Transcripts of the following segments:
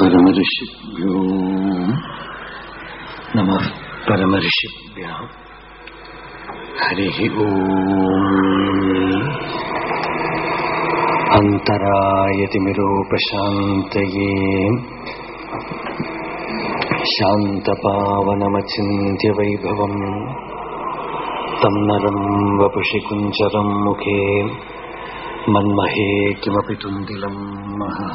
परमऋषिभ्यो नमः परमऋषिभ्यः हरिः ओम्। अन्तरायतिमिरोपशान्तये शान्तपावनमचिन्त्य वैभवम् तं नरम् वपुषि कुञ्चरम् मुखे। मन्महे किमपि तुन्दिलम् महः।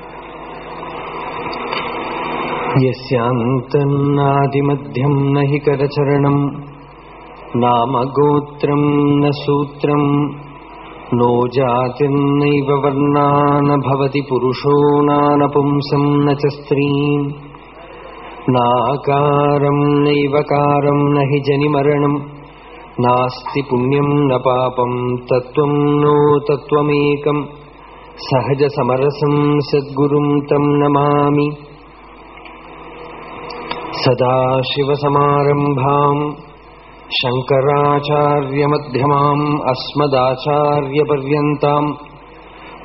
यस्यान्तन्नादिमध्यम् न हि करचरणम् नाम गोत्रम् न सूत्रम् नो जातिर्नैव वर्णा न भवति पुरुषो नानपुंसम् न च स्त्रीम्। नाकारम् नैवकारम् न हि जनिमरणम् नास्ति पुण्यम् न पापम् तत्त्वम् नो तत्त्वमेकम् सहजसमरसम् सद्गुरुम् तम् नमामि सदाशिवसमारम्भाम् शङ्कराचार्यमध्यमाम् अस्मदाचार्यपर्यन्ताम्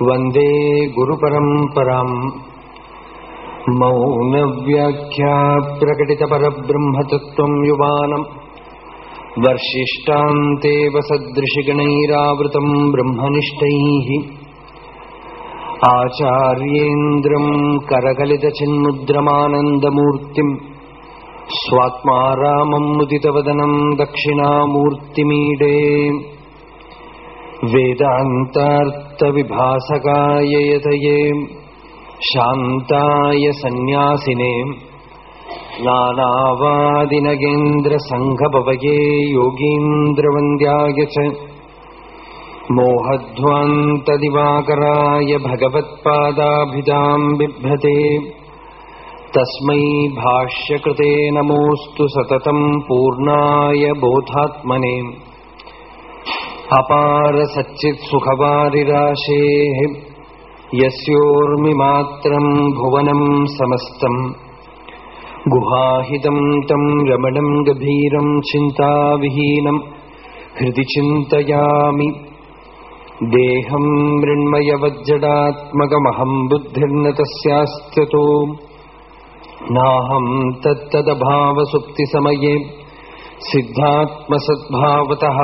वन्दे गुरुपरम्पराम्। मौनव्याख्या प्रकटितपरब्रह्मतत्त्वम् युवानम् वर्षिष्टान्तेव सदृशिगणैरावृतम् ब्रह्मनिष्ठैः। आचार्येन्द्रम् करकलितचिन्मुद्रमानन्दमूर्तिम् स्वात्मा रामम् मुदितवदनम् दक्षिणामूर्तिमीडे। वेदान्तार्थविभासकाय यतये शान्ताय सन्न्यासिने नानावादिनगेन्द्रसङ्घपवये योगीन्द्रवन्द्याय च। मोहध्वान्तदिवाकराय भगवत्पादाभिधाम् बिभ्रते तस्मै भाष्यकृते नमोऽस्तु सततम् पूर्णाय बोधात्मने। अपारसच्चित्सुखवारिराशेः यस्योर्मिमात्रम् भुवनम् समस्तम् गुहाहितम् तम् रमणम् गभीरम् चिन्ताविहीनम् हृदि चिन्तयामि। देहम् मृण्मयवज्जडात्मकमहम् बुद्धिर्न तस्यास्त्यतो नाहम् तत्तदभावसुप्तिसमये सिद्धात्मसद्भावतः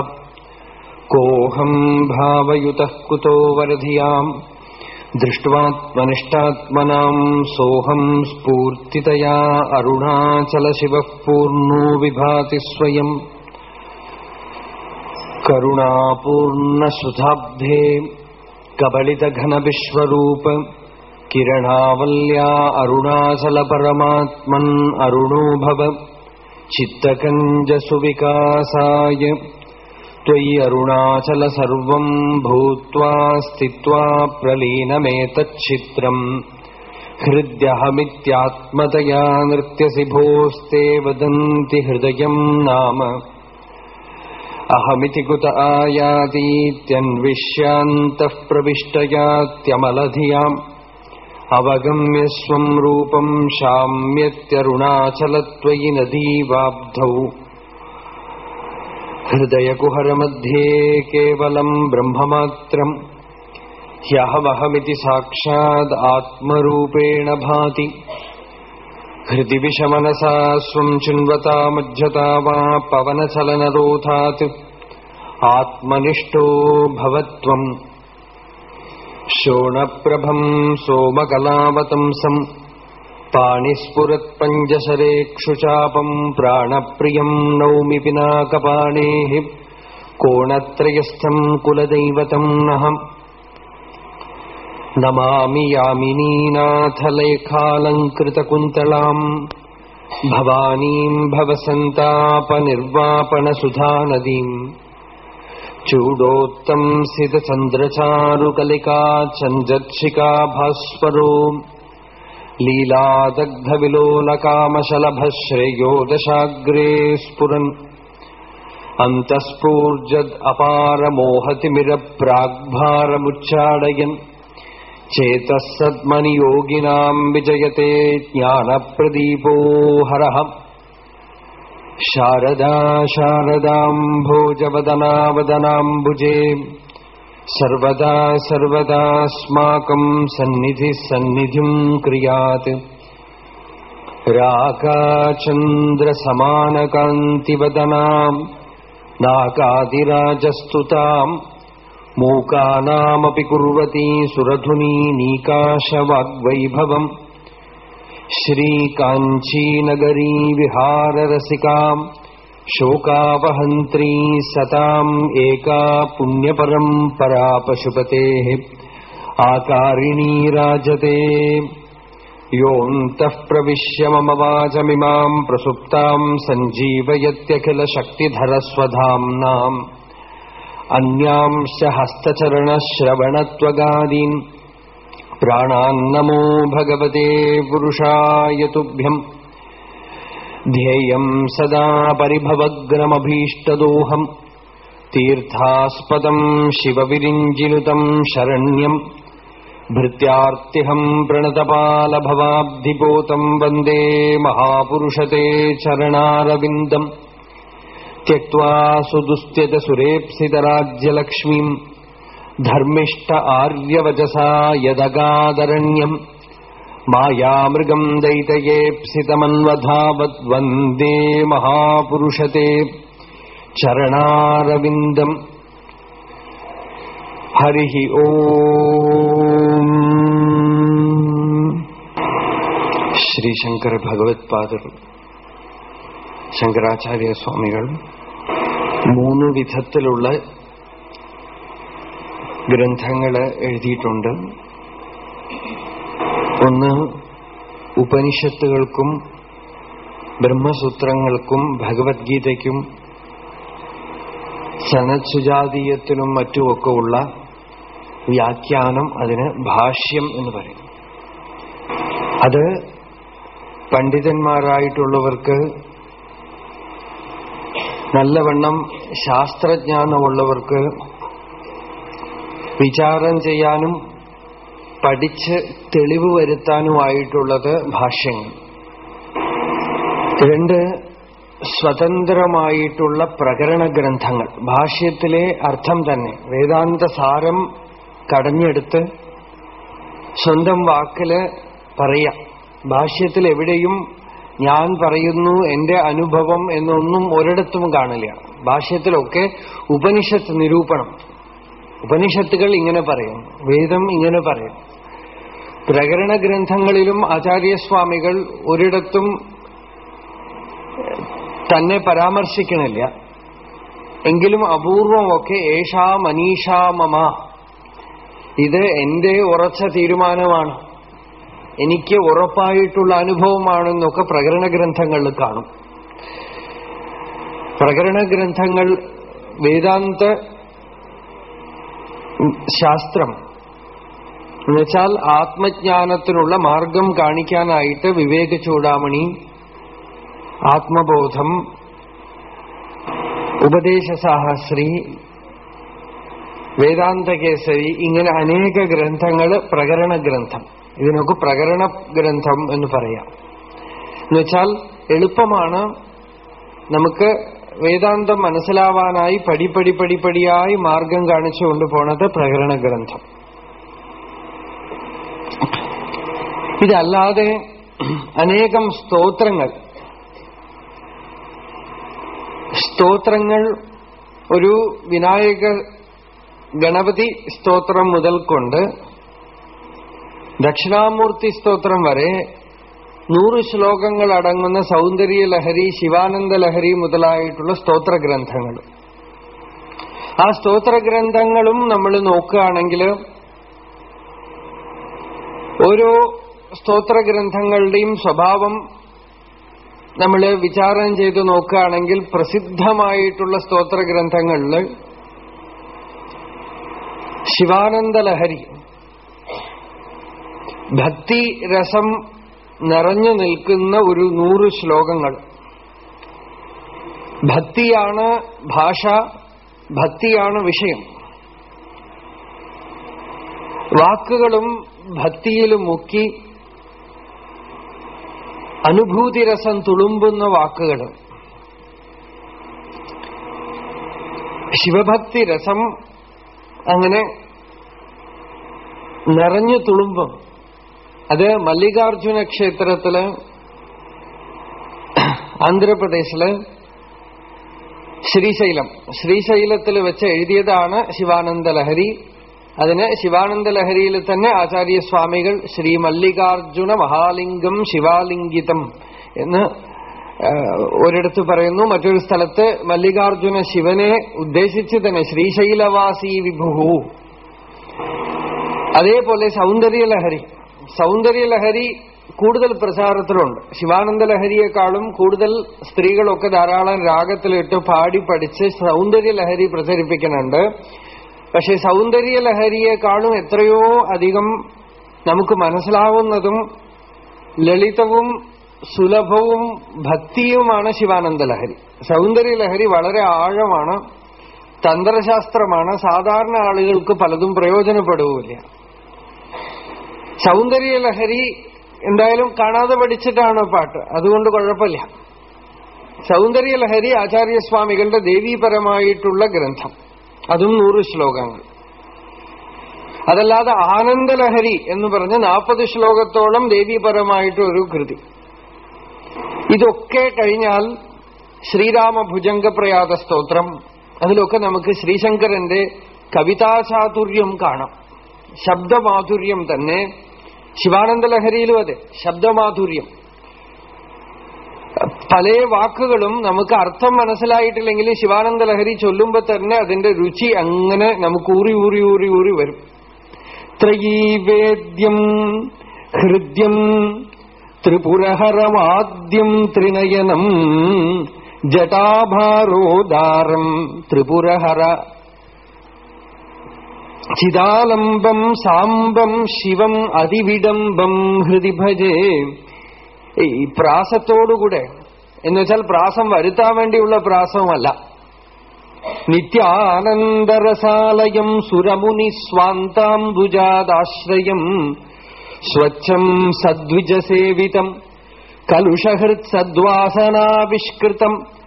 कोऽहम् भावयुतः कुतो वरधियाम् दृष्ट्वात्मनिष्ठात्मनाम् सोऽहम् स्फूर्तितया अरुणाचलशिवः पूर्णो विभाति स्वयम् करुणापूर्णसुधाब्धे कबलितघनविश्वरूप किरणावल्या अरुणाचलपरमात्मन् अरुणो भव चित्तकञ्जसुविकासाय त्वयि अरुणाचल सर्वम् भूत्वा स्थित्वा प्रलीनमेतच्छित्रम् हृद्यहमित्यात्मतया नृत्यसि भोस्ते वदन्ति हृदयम् नाम अहमिति कुत आयातीत्यन्विष्यान्तः प्रविष्टयात्यमलधियाम् अवगम्य स्वम् रूपम् शाम्यत्यरुणाचलत्वयि नदीवाब्धौ। हृदयकुहरमध्ये केवलम् ब्रह्ममात्रम् ह्यहमहमिति साक्षात् आत्मरूपेण भाति। हृदि विषमनसा स्वम् चिन्वता मज्जता वा पवनचलनरोधात्। आत्मनिष्ठो भवत्वम् शोणप्रभम् सोमकलावतंसम् पाणिस्फुरत्पञ्जशरेक्षुचापम् प्राणप्रियम् नौमि पिनाकपाणेः कोणत्रयस्थम् कुलदैवतम् नः। नमामि यामिनीनाथलेखालङ्कृतकुन्तलाम् भवानीम् भवसन्तापनिर्वापणसुधानदीम् चूडोत्तम् सितचन्द्रचारुकलिका चञ्जक्षिका भास्वरो लीलादग्धविलोलकामशलभः श्रेयोदशाग्रे स्फुरन्। अन्तःस्फूर्जद् अपारमोहतिमिरप्राग्भारमुच्चाडयन् चेतः सद्मनि योगिनाम् विजयते ज्ञानप्रदीपो हरः। शारदा शारदाम् भोजवदनावदनाम्बुजे सर्वदा सर्वदास्माकम् सन्निधिः सन्निधिम् क्रियात्। राकाचन्द्रसमानकान्तिवदनाम् नाकादिराजस्तुताम् मूकानामपि कुर्वती सुरधुनी नीकाशवाग्वैभवम् श्रीकाञ्चीनगरी विहाररसिकाम् शोकावहन्त्री सताम् एका पुण्यपरम्परा पशुपतेः आकारिणी राजते। योऽन्तः प्रविश्य मम वाचमिमाम् प्रसुप्ताम् सञ्जीवयत्यखिलशक्तिधरस्वधाम्नाम्। अन्यांश्च हस्तचरणश्रवणत्वगादीन् प्राणान्नमो भगवते पुरुषाय तुभ्यम्। ध्येयम् सदा परिभवग्नमभीष्टदोहम्। तीर्थास्पदम् शिवविरिञ्जिनुतम् शरण्यम्। भृत्यार्तिहम् प्रणतपालभवाब्धिपोतम् वन्दे महापुरुषते चरणारविन्दम्। त्यक्त्वा सुदुस्त्यजसुरेप्सितराज्यलक्ष्मीम् धर्मिष्ठ आर्यवचसा यदगादरण्यम् मायामृगम् दैतयेप्सितमन्वधावद्वन्दे महापुरुषते चरणारविन्दम् हरिः ओ ശ്രീശങ്കര ഭഗവത്പാദർ ശങ്കരാചാര്യ സ്വാമികൾ മൂന്ന് വിധത്തിലുള്ള ഗ്രന്ഥങ്ങൾ എഴുതിയിട്ടുണ്ട്. ഒന്ന് ഉപനിഷത്തുകൾക്കും ബ്രഹ്മസൂത്രങ്ങൾക്കും ഭഗവത്ഗീതയ്ക്കും സനത്സുജാതീയത്തിനും മറ്റുമൊക്കെ ഉള്ള വ്യാഖ്യാനം അതിന് ഭാഷ്യം എന്ന് പറയും അത് പണ്ഡിതന്മാരായിട്ടുള്ളവർക്ക് നല്ലവണ്ണം ശാസ്ത്രജ്ഞാനമുള്ളവർക്ക് വിചാരം ചെയ്യാനും പഠിച്ച് തെളിവ് വരുത്താനുമായിട്ടുള്ളത് ഭാഷ്യങ്ങൾ. രണ്ട് സ്വതന്ത്രമായിട്ടുള്ള പ്രകരണ ഗ്രന്ഥങ്ങൾ. ഭാഷ്യത്തിലെ അർത്ഥം തന്നെ. വേദാന്ത സാരം കടഞ്ഞെടുത്ത് സ്വന്തം വാക്കിൽ പറയാം. ഭാഷ്യത്തിൽ എവിടെയും ഞാൻ പറയുന്നു എന്റെ അനുഭവം എന്നൊന്നും ഒരിടത്തും കാണില്ല. ഭാഷ്യത്തിലൊക്കെ ഉപനിഷത്ത് നിരൂപണം. ഉപനിഷത്തുകൾ ഇങ്ങനെ പറയും വേദം ഇങ്ങനെ പറയും. പ്രകരണ ഗ്രന്ഥങ്ങളിലും ആചാര്യസ്വാമികൾ ഒരിടത്തും തന്നെ പരാമർശിക്കണില്ല. എങ്കിലും അപൂർവമൊക്കെ ഏഷാ മനീഷാ മമ. ഇത് എന്റെ ഉറച്ച തീരുമാനമാണ്. എനിക്ക് ഉറപ്പായിട്ടുള്ള അനുഭവമാണെന്നൊക്കെ പ്രകരണ ഗ്രന്ഥങ്ങളിൽ കാണും. പ്രകരണ ഗ്രന്ഥങ്ങൾ വേദാന്ത ശാസ്ത്രം. എന്നുവെച്ചാൽ ആത്മജ്ഞാനത്തിനുള്ള മാർഗം കാണിക്കാനായിട്ട് വിവേക ചൂടാമണി ആത്മബോധം ഉപദേശസാഹസ്രി വേദാന്തകേസരി ഇങ്ങനെ അനേക ഗ്രന്ഥങ്ങൾ പ്രകരണ ഗ്രന്ഥം ഇതിനൊക്കെ പ്രകരണ ഗ്രന്ഥം എന്ന് പറയാം. എന്നുവെച്ചാൽ എളുപ്പമാണ് നമുക്ക് വേദാന്തം മനസ്സിലാവാനായി പടിപ്പടി പടിപ്പടിയായി മാർഗം കാണിച്ചു കൊണ്ടുപോണത് പ്രകരണ ഗ്രന്ഥം. ഇതല്ലാതെ അനേകം സ്തോത്രങ്ങൾ സ്തോത്രങ്ങൾ ഒരു വിനായക ഗണപതി സ്തോത്രം മുതൽക്കൊണ്ട് ദക്ഷിണാമൂർത്തി സ്തോത്രം വരെ നൂറ് ശ്ലോകങ്ങൾ അടങ്ങുന്ന സൗന്ദര്യ ലഹരി ശിവാനന്ദ ലഹരി മുതലായിട്ടുള്ള സ്തോത്ര ഗ്രന്ഥങ്ങൾ ആ സ്തോത്ര ഗ്രന്ഥങ്ങളും നമ്മൾ നോക്കുകയാണെങ്കിൽ ഓരോ സ്തോത്ര ഗ്രന്ഥങ്ങളുടെയും സ്വഭാവം നമ്മൾ വിചാരം ചെയ്ത് നോക്കുകയാണെങ്കിൽ പ്രസിദ്ധമായിട്ടുള്ള സ്തോത്ര ഗ്രന്ഥങ്ങളിൽ ശിവാനന്ദ ലഹരി ഭക്തി രസം നിറഞ്ഞു നിൽക്കുന്ന ഒരു നൂറ് ശ്ലോകങ്ങൾ. ഭക്തിയാണ് ഭാഷ ഭക്തിയാണ് വിഷയം. വാക്കുകളും ഭക്തിയിലും മുക്കി അനുഭൂതിരസം തുളുമ്പുന്ന വാക്കുകൾ. ശിവഭക്തി രസം അങ്ങനെ നിറഞ്ഞു തുളുമ്പും അത് മല്ലികാർജുന ക്ഷേത്രത്തിൽ ആന്ധ്രാപ്രദേശിൽ ശ്രീശൈലം. ശ്രീശൈലത്തിൽ വെച്ച് എഴുതിയതാണ് ശിവാനന്ദ ലഹരി. അതിന് ശിവാനന്ദ ലഹരിയിൽ തന്നെ ആചാര്യസ്വാമികൾ ശ്രീ മല്ലികാർജുന മഹാലിംഗം ശിവാലിംഗിതം എന്ന് ഒരിടത്ത് പറയുന്നു. മറ്റൊരു സ്ഥലത്ത് മല്ലികാർജുന ശിവനെ ഉദ്ദേശിച്ച് തന്നെ ശ്രീശൈലവാസി വിഭുഹു. അതേപോലെ സൗന്ദര്യലഹരി സൗന്ദര്യലഹരി കൂടുതൽ പ്രചാരത്തിലുണ്ട്. ശിവാനന്ദ ലഹരിയെക്കാളും കൂടുതൽ സ്ത്രീകളൊക്കെ ധാരാളം രാഗത്തിലിട്ട് പാടി പഠിച്ച് സൗന്ദര്യലഹരി പ്രചരിപ്പിക്കുന്നുണ്ട്. പക്ഷെ സൗന്ദര്യലഹരിയെക്കാളും എത്രയോ അധികം നമുക്ക് മനസ്സിലാവുന്നതും ലളിതവും സുലഭവും ഭക്തിയുമാണ് ശിവാനന്ദ ലഹരി. സൗന്ദര്യലഹരി വളരെ ആഴമാണ് തന്ത്രശാസ്ത്രമാണ്. സാധാരണ ആളുകൾക്ക് പലതും പ്രയോജനപ്പെടുകയില്ല. സൗന്ദര്യലഹരി എന്തായാലും കാണാതെ പഠിച്ചിട്ടാണ് പാട്ട്. അതുകൊണ്ട് കുഴപ്പമില്ല. സൗന്ദര്യ ലഹരി ആചാര്യസ്വാമികളുടെ ദേവീപരമായിട്ടുള്ള ഗ്രന്ഥം. അതും നൂറ് ശ്ലോകങ്ങൾ. അതല്ലാതെ ആനന്ദലഹരി എന്ന് പറഞ്ഞ് നാൽപ്പത് ശ്ലോകത്തോളം ദേവീപരമായിട്ട് ഒരു കൃതി. ഇതൊക്കെ കഴിഞ്ഞാൽ ശ്രീരാമ ഭുജംഗപ്രയാത സ്തോത്രം. അതിലൊക്കെ നമുക്ക് ശ്രീശങ്കരന്റെ കവിതാചാതുര്യം കാണാം. ശബ്ദമാധുര്യം തന്നെ ശിവാനന്ദ ലഹരിയിലും അതെ ശബ്ദമാധുര്യം. പല വാക്കുകളും നമുക്ക് അർത്ഥം മനസ്സിലായിട്ടില്ലെങ്കിൽ ശിവാനന്ദ ലഹരി ചൊല്ലുമ്പോ തന്നെ അതിന്റെ രുചി അങ്ങനെ നമുക്ക് ഊറി ഊറി ഊറി ഊറി വരും. ത്രയീവേദ്യം ഹൃദ്യം ത്രിപുരഹരമാദ്യം ത്രിനയനം ജടാഭാരോദാരം ത്രിപുരഹര ചിദാലംബം സാംബം ശിവം അതിവിടംബം ഹൃദി ഭജേ. ഈ പ്രാസത്തോടുകൂടെ. എന്നുവെച്ചാൽ പ്രാസം വരുത്താൻ വേണ്ടിയുള്ള പ്രാസവുമല്ല നിത്യാനന്ദരസാലയം സുരമുനി സ്വാന്താംബുജാദാശ്രയം സ്വച്ഛം സദ്വിജസേവിതം കലുഷഹൃത് സദ്വാസനാവിഷ്കൃതം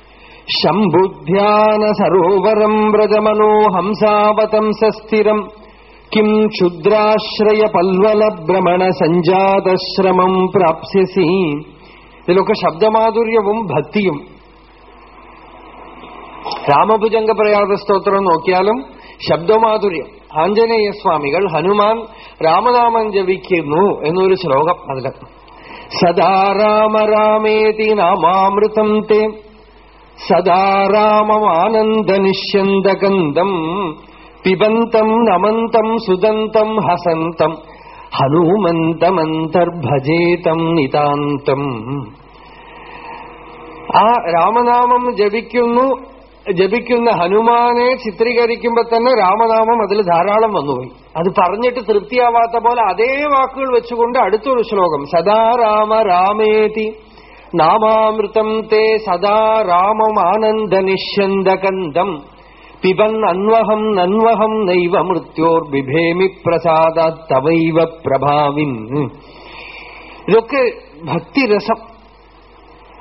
കിം ക്ഷുദ്രാശ്രയ പൽവല ഭ്രമണ സഞ്ജാതശ്രമം പ്രാപ്സ്യസി. ഇതിലൊക്കെ ശബ്ദമാധുര്യവും ഭക്തിയും. രാമഭുജംഗ പ്രയാത സ്തോത്രം നോക്കിയാലും ശബ്ദമാധുര്യം. ആഞ്ജനേയ സ്വാമികൾ ഹനുമാൻ രാമനാമം ജപിക്കുന്നു എന്നൊരു ശ്ലോകം അതിൽ സദാ രാമ രാമേതി നാമാമൃതം തേ. സദാ രാമമാനന്ദനിഷ്യന്തകന്ദം പിബന്തം നമന്തം സുദന്തം ഹസന്തം ഹനുമന്തമന്തർഭജേതം നിതാന്തം. ആ രാമനാമം ജപിക്കുന്നു ജപിക്കുന്ന ഹനുമാനെ ചിത്രീകരിക്കുമ്പോ തന്നെ രാമനാമം അതിൽ ധാരാളം വന്നുപോയി. അത് പറഞ്ഞിട്ട് തൃപ്തിയാവാത്ത പോലെ അതേ വാക്കുകൾ വെച്ചുകൊണ്ട് അടുത്തൊരു ശ്ലോകം സദാ രാമ രാമേതി. നാമാമൃതം തേ സദാ രാമമാനന്ദനിഷ്യന്തകന്ദം പിബൻ അന്വഹം നന്വഹം നൈവ മൃത്യോർ ബിഭേമി പ്രസാദ തവൈവ പ്രഭാവിൻ. ഇതൊക്കെ ഭക്തിരസം.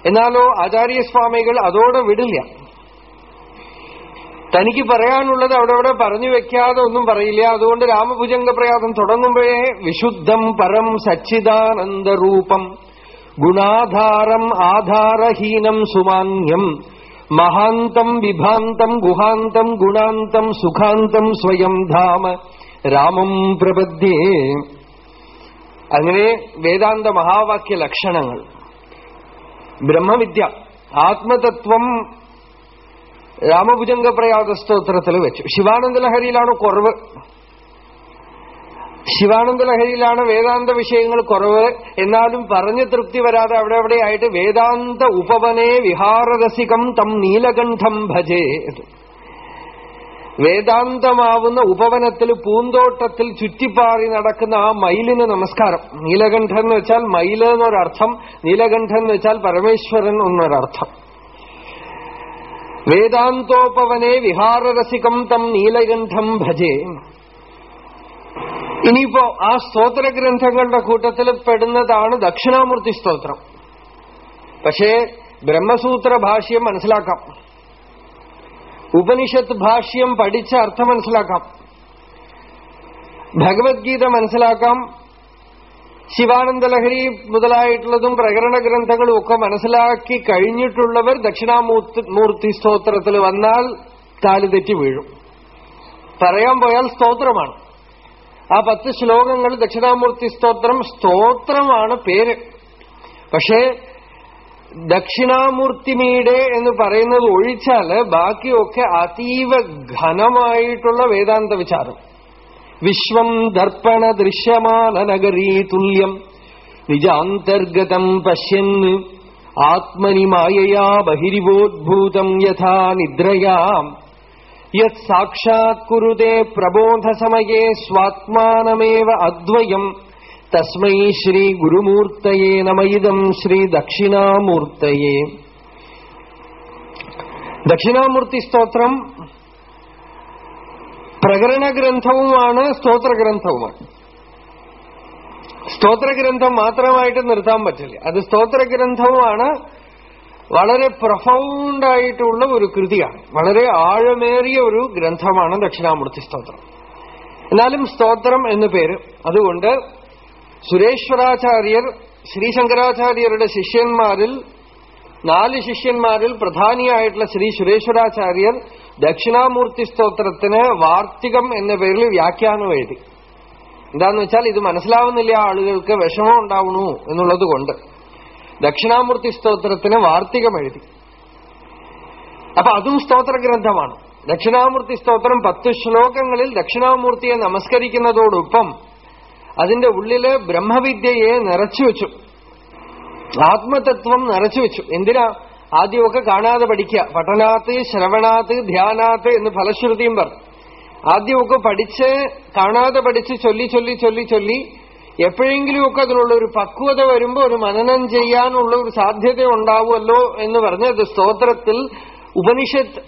എന്നാലോ ആചാര്യസ്വാമികൾ അതോടെ വിടില്ല. തനിക്ക് പറയാനുള്ളത് അവിടെ അവിടെ പറഞ്ഞു വെക്കാതെ ഒന്നും പറയില്ല. അതുകൊണ്ട് രാമഭുജംഗ പ്രയാസം തുടങ്ങുമ്പോഴേ വിശുദ്ധം പരം സച്ചിദാനന്ദരൂപം ഗുണാധാരം ആധാരഹീനം സുമാന്യം മഹാന്തം വിഭാന്തം ഗുഹാന്തം ഗുണാന്തം സുഖാന്തം സ്വയം ധാമ രാമം പ്രപദ്യേ അങ്ങനെ വേദാന്ത മഹാവാക്യ ലക്ഷണങ്ങൾ ബ്രഹ്മവിദ്യ ആത്മതത്വം രാമഭുജംഗ പ്രയാഗ സ്തോത്രത്തിൽ വെച്ചു. ശിവാനന്ദ ലഹരിയിലാണ് കുറവ്. ശിവാനന്ദ ലഹരിയിലാണ് വേദാന്ത വിഷയങ്ങൾ കുറവ്. എന്നാലും പറഞ്ഞ് തൃപ്തി വരാതെ അവിടെ എവിടെയായിട്ട് വേദാന്ത ഉപവനെ വിഹാരരസികം തം നീലകണ്ഠം ഭജേ. വേദാന്തമാവുന്ന ഉപവനത്തിൽ പൂന്തോട്ടത്തിൽ ചുറ്റിപ്പാറി നടക്കുന്ന ആ മയിലിന് നമസ്കാരം. നീലകണ്ഠൻ എന്ന് വെച്ചാൽ മയിൽ എന്നൊരർത്ഥം നീലകണ്ഠൻ എന്ന് വെച്ചാൽ പരമേശ്വരൻ എന്നൊരർത്ഥം. വേദാന്തോപവനെ വിഹാരരസികം തം നീലകണ്ഠം ഭജേ. ഇനിയിപ്പോ ആ സ്തോത്ര ഗ്രന്ഥങ്ങളുടെ കൂട്ടത്തിൽ പെടുന്നതാണ് ദക്ഷിണാമൂർത്തി സ്തോത്രം. പക്ഷേ ബ്രഹ്മസൂത്ര ഭാഷ്യം മനസ്സിലാക്കാം. ഉപനിഷത്ത് ഭാഷ്യം പഠിച്ച അർത്ഥം മനസ്സിലാക്കാം. ഭഗവത്ഗീത മനസ്സിലാക്കാം. ശിവാനന്ദലഹരി മുതലായിട്ടുള്ളതും പ്രകരണ ഗ്രന്ഥങ്ങളും ഒക്കെ മനസ്സിലാക്കി കഴിഞ്ഞിട്ടുള്ളവർ ദക്ഷിണാമൂർത്തി മൂർത്തി സ്തോത്രത്തിൽ വന്നാൽ കാൽ തെറ്റി വീഴും. പറയാൻ പോയാൽ സ്തോത്രമാണ്. ആ പത്ത് ശ്ലോകങ്ങൾ ദക്ഷിണാമൂർത്തി സ്തോത്രം സ്തോത്രമാണ് പേര്. പക്ഷേ ദക്ഷിണാമൂർത്തിമീടെ എന്ന് പറയുന്നത് ഒഴിച്ചാൽ ബാക്കിയൊക്കെ അതീവ ഘനമായിട്ടുള്ള വേദാന്ത വിചാരം. വിശ്വം ദർപ്പണ ദൃശ്യമാന നഗരീ തുല്യം നിജാന്തർഗതം പശ്യന് ആത്മനി മായയാ ബഹിരിവോദ്ഭൂതം യഥാ നിദ്രയാം. യത് സാക്ഷാത് കുരുതേ പ്രബോധസമയേ സ്വാത്മാനമേവ അദ്വയം തസ്മൈ ശ്രീ ഗുരുമൂർത്തയേ നമയിതം ശ്രീ ദക്ഷിണാമൂർത്തയേ ദക്ഷിണാമൂർത്തി സ്തോത്രം പ്രകരണ ഗ്രന്ഥവുമാണ് സ്തോത്രഗ്രന്ഥം മാത്രമായിട്ട് നിർത്താൻ പറ്റില്ല. അത് സ്തോത്ര ഗ്രന്ഥവുമാണ് വളരെ പ്രൊഫൗണ്ടായിട്ടുള്ള ഒരു കൃതിയാണ്. വളരെ ആഴമേറിയ ഒരു ഗ്രന്ഥമാണ് ദക്ഷിണാമൂർത്തി സ്തോത്രം. എന്നാലും സ്തോത്രം എന്നു പേര്. അതുകൊണ്ട് സുരേശ്വരാചാര്യർ ശ്രീശങ്കരാചാര്യരുടെ ശിഷ്യന്മാരിൽ നാല് ശിഷ്യന്മാരിൽ പ്രധാനിയായിട്ടുള്ള ശ്രീ സുരേശ്വരാചാര്യർ ദക്ഷിണാമൂർത്തി സ്തോത്രത്തിന് വാർത്തികം എന്ന പേരിൽ വ്യാഖ്യാനം എഴുതി. എന്താന്ന് വെച്ചാൽ ഇത് മനസ്സിലാവുന്നില്ല ആളുകൾക്ക് വിഷമം ഉണ്ടാവണു എന്നുള്ളത് കൊണ്ട്. ദക്ഷിണാമൂർത്തി സ്തോത്രത്തിന് വാർത്തികം എഴുതി അപ്പൊ അതും സ്തോത്ര ഗ്രന്ഥമാണ് ദക്ഷിണാമൂർത്തി സ്തോത്രം പത്ത് ശ്ലോകങ്ങളിൽ ദക്ഷിണാമൂർത്തിയെ നമസ്കരിക്കുന്നതോടൊപ്പം അതിന്റെ ഉള്ളിൽ ബ്രഹ്മവിദ്യയെ നിറച്ചുവെച്ചു ആത്മതത്വം നിറച്ചുവെച്ചു എന്തിനാ? ആദ്യമൊക്കെ കാണാതെ പഠിക്കുക. പഠനാത്ത് ശ്രവണാത്ത് ധ്യാനാത്ത് എന്ന് ഫലശ്രുതിയും പറഞ്ഞു. ആദ്യമൊക്കെ പഠിച്ച് കാണാതെ പഠിച്ച് ചൊല്ലി ചൊല്ലി ചൊല്ലി ചൊല്ലി എപ്പോഴെങ്കിലുമൊക്കെ അതിനുള്ള ഒരു പക്വത വരുമ്പോൾ ഒരു മനനം ചെയ്യാനുള്ള ഒരു സാധ്യത ഉണ്ടാവുമല്ലോ എന്ന് പറഞ്ഞത് സ്തോത്രത്തിൽ ഉപനിഷത്ത്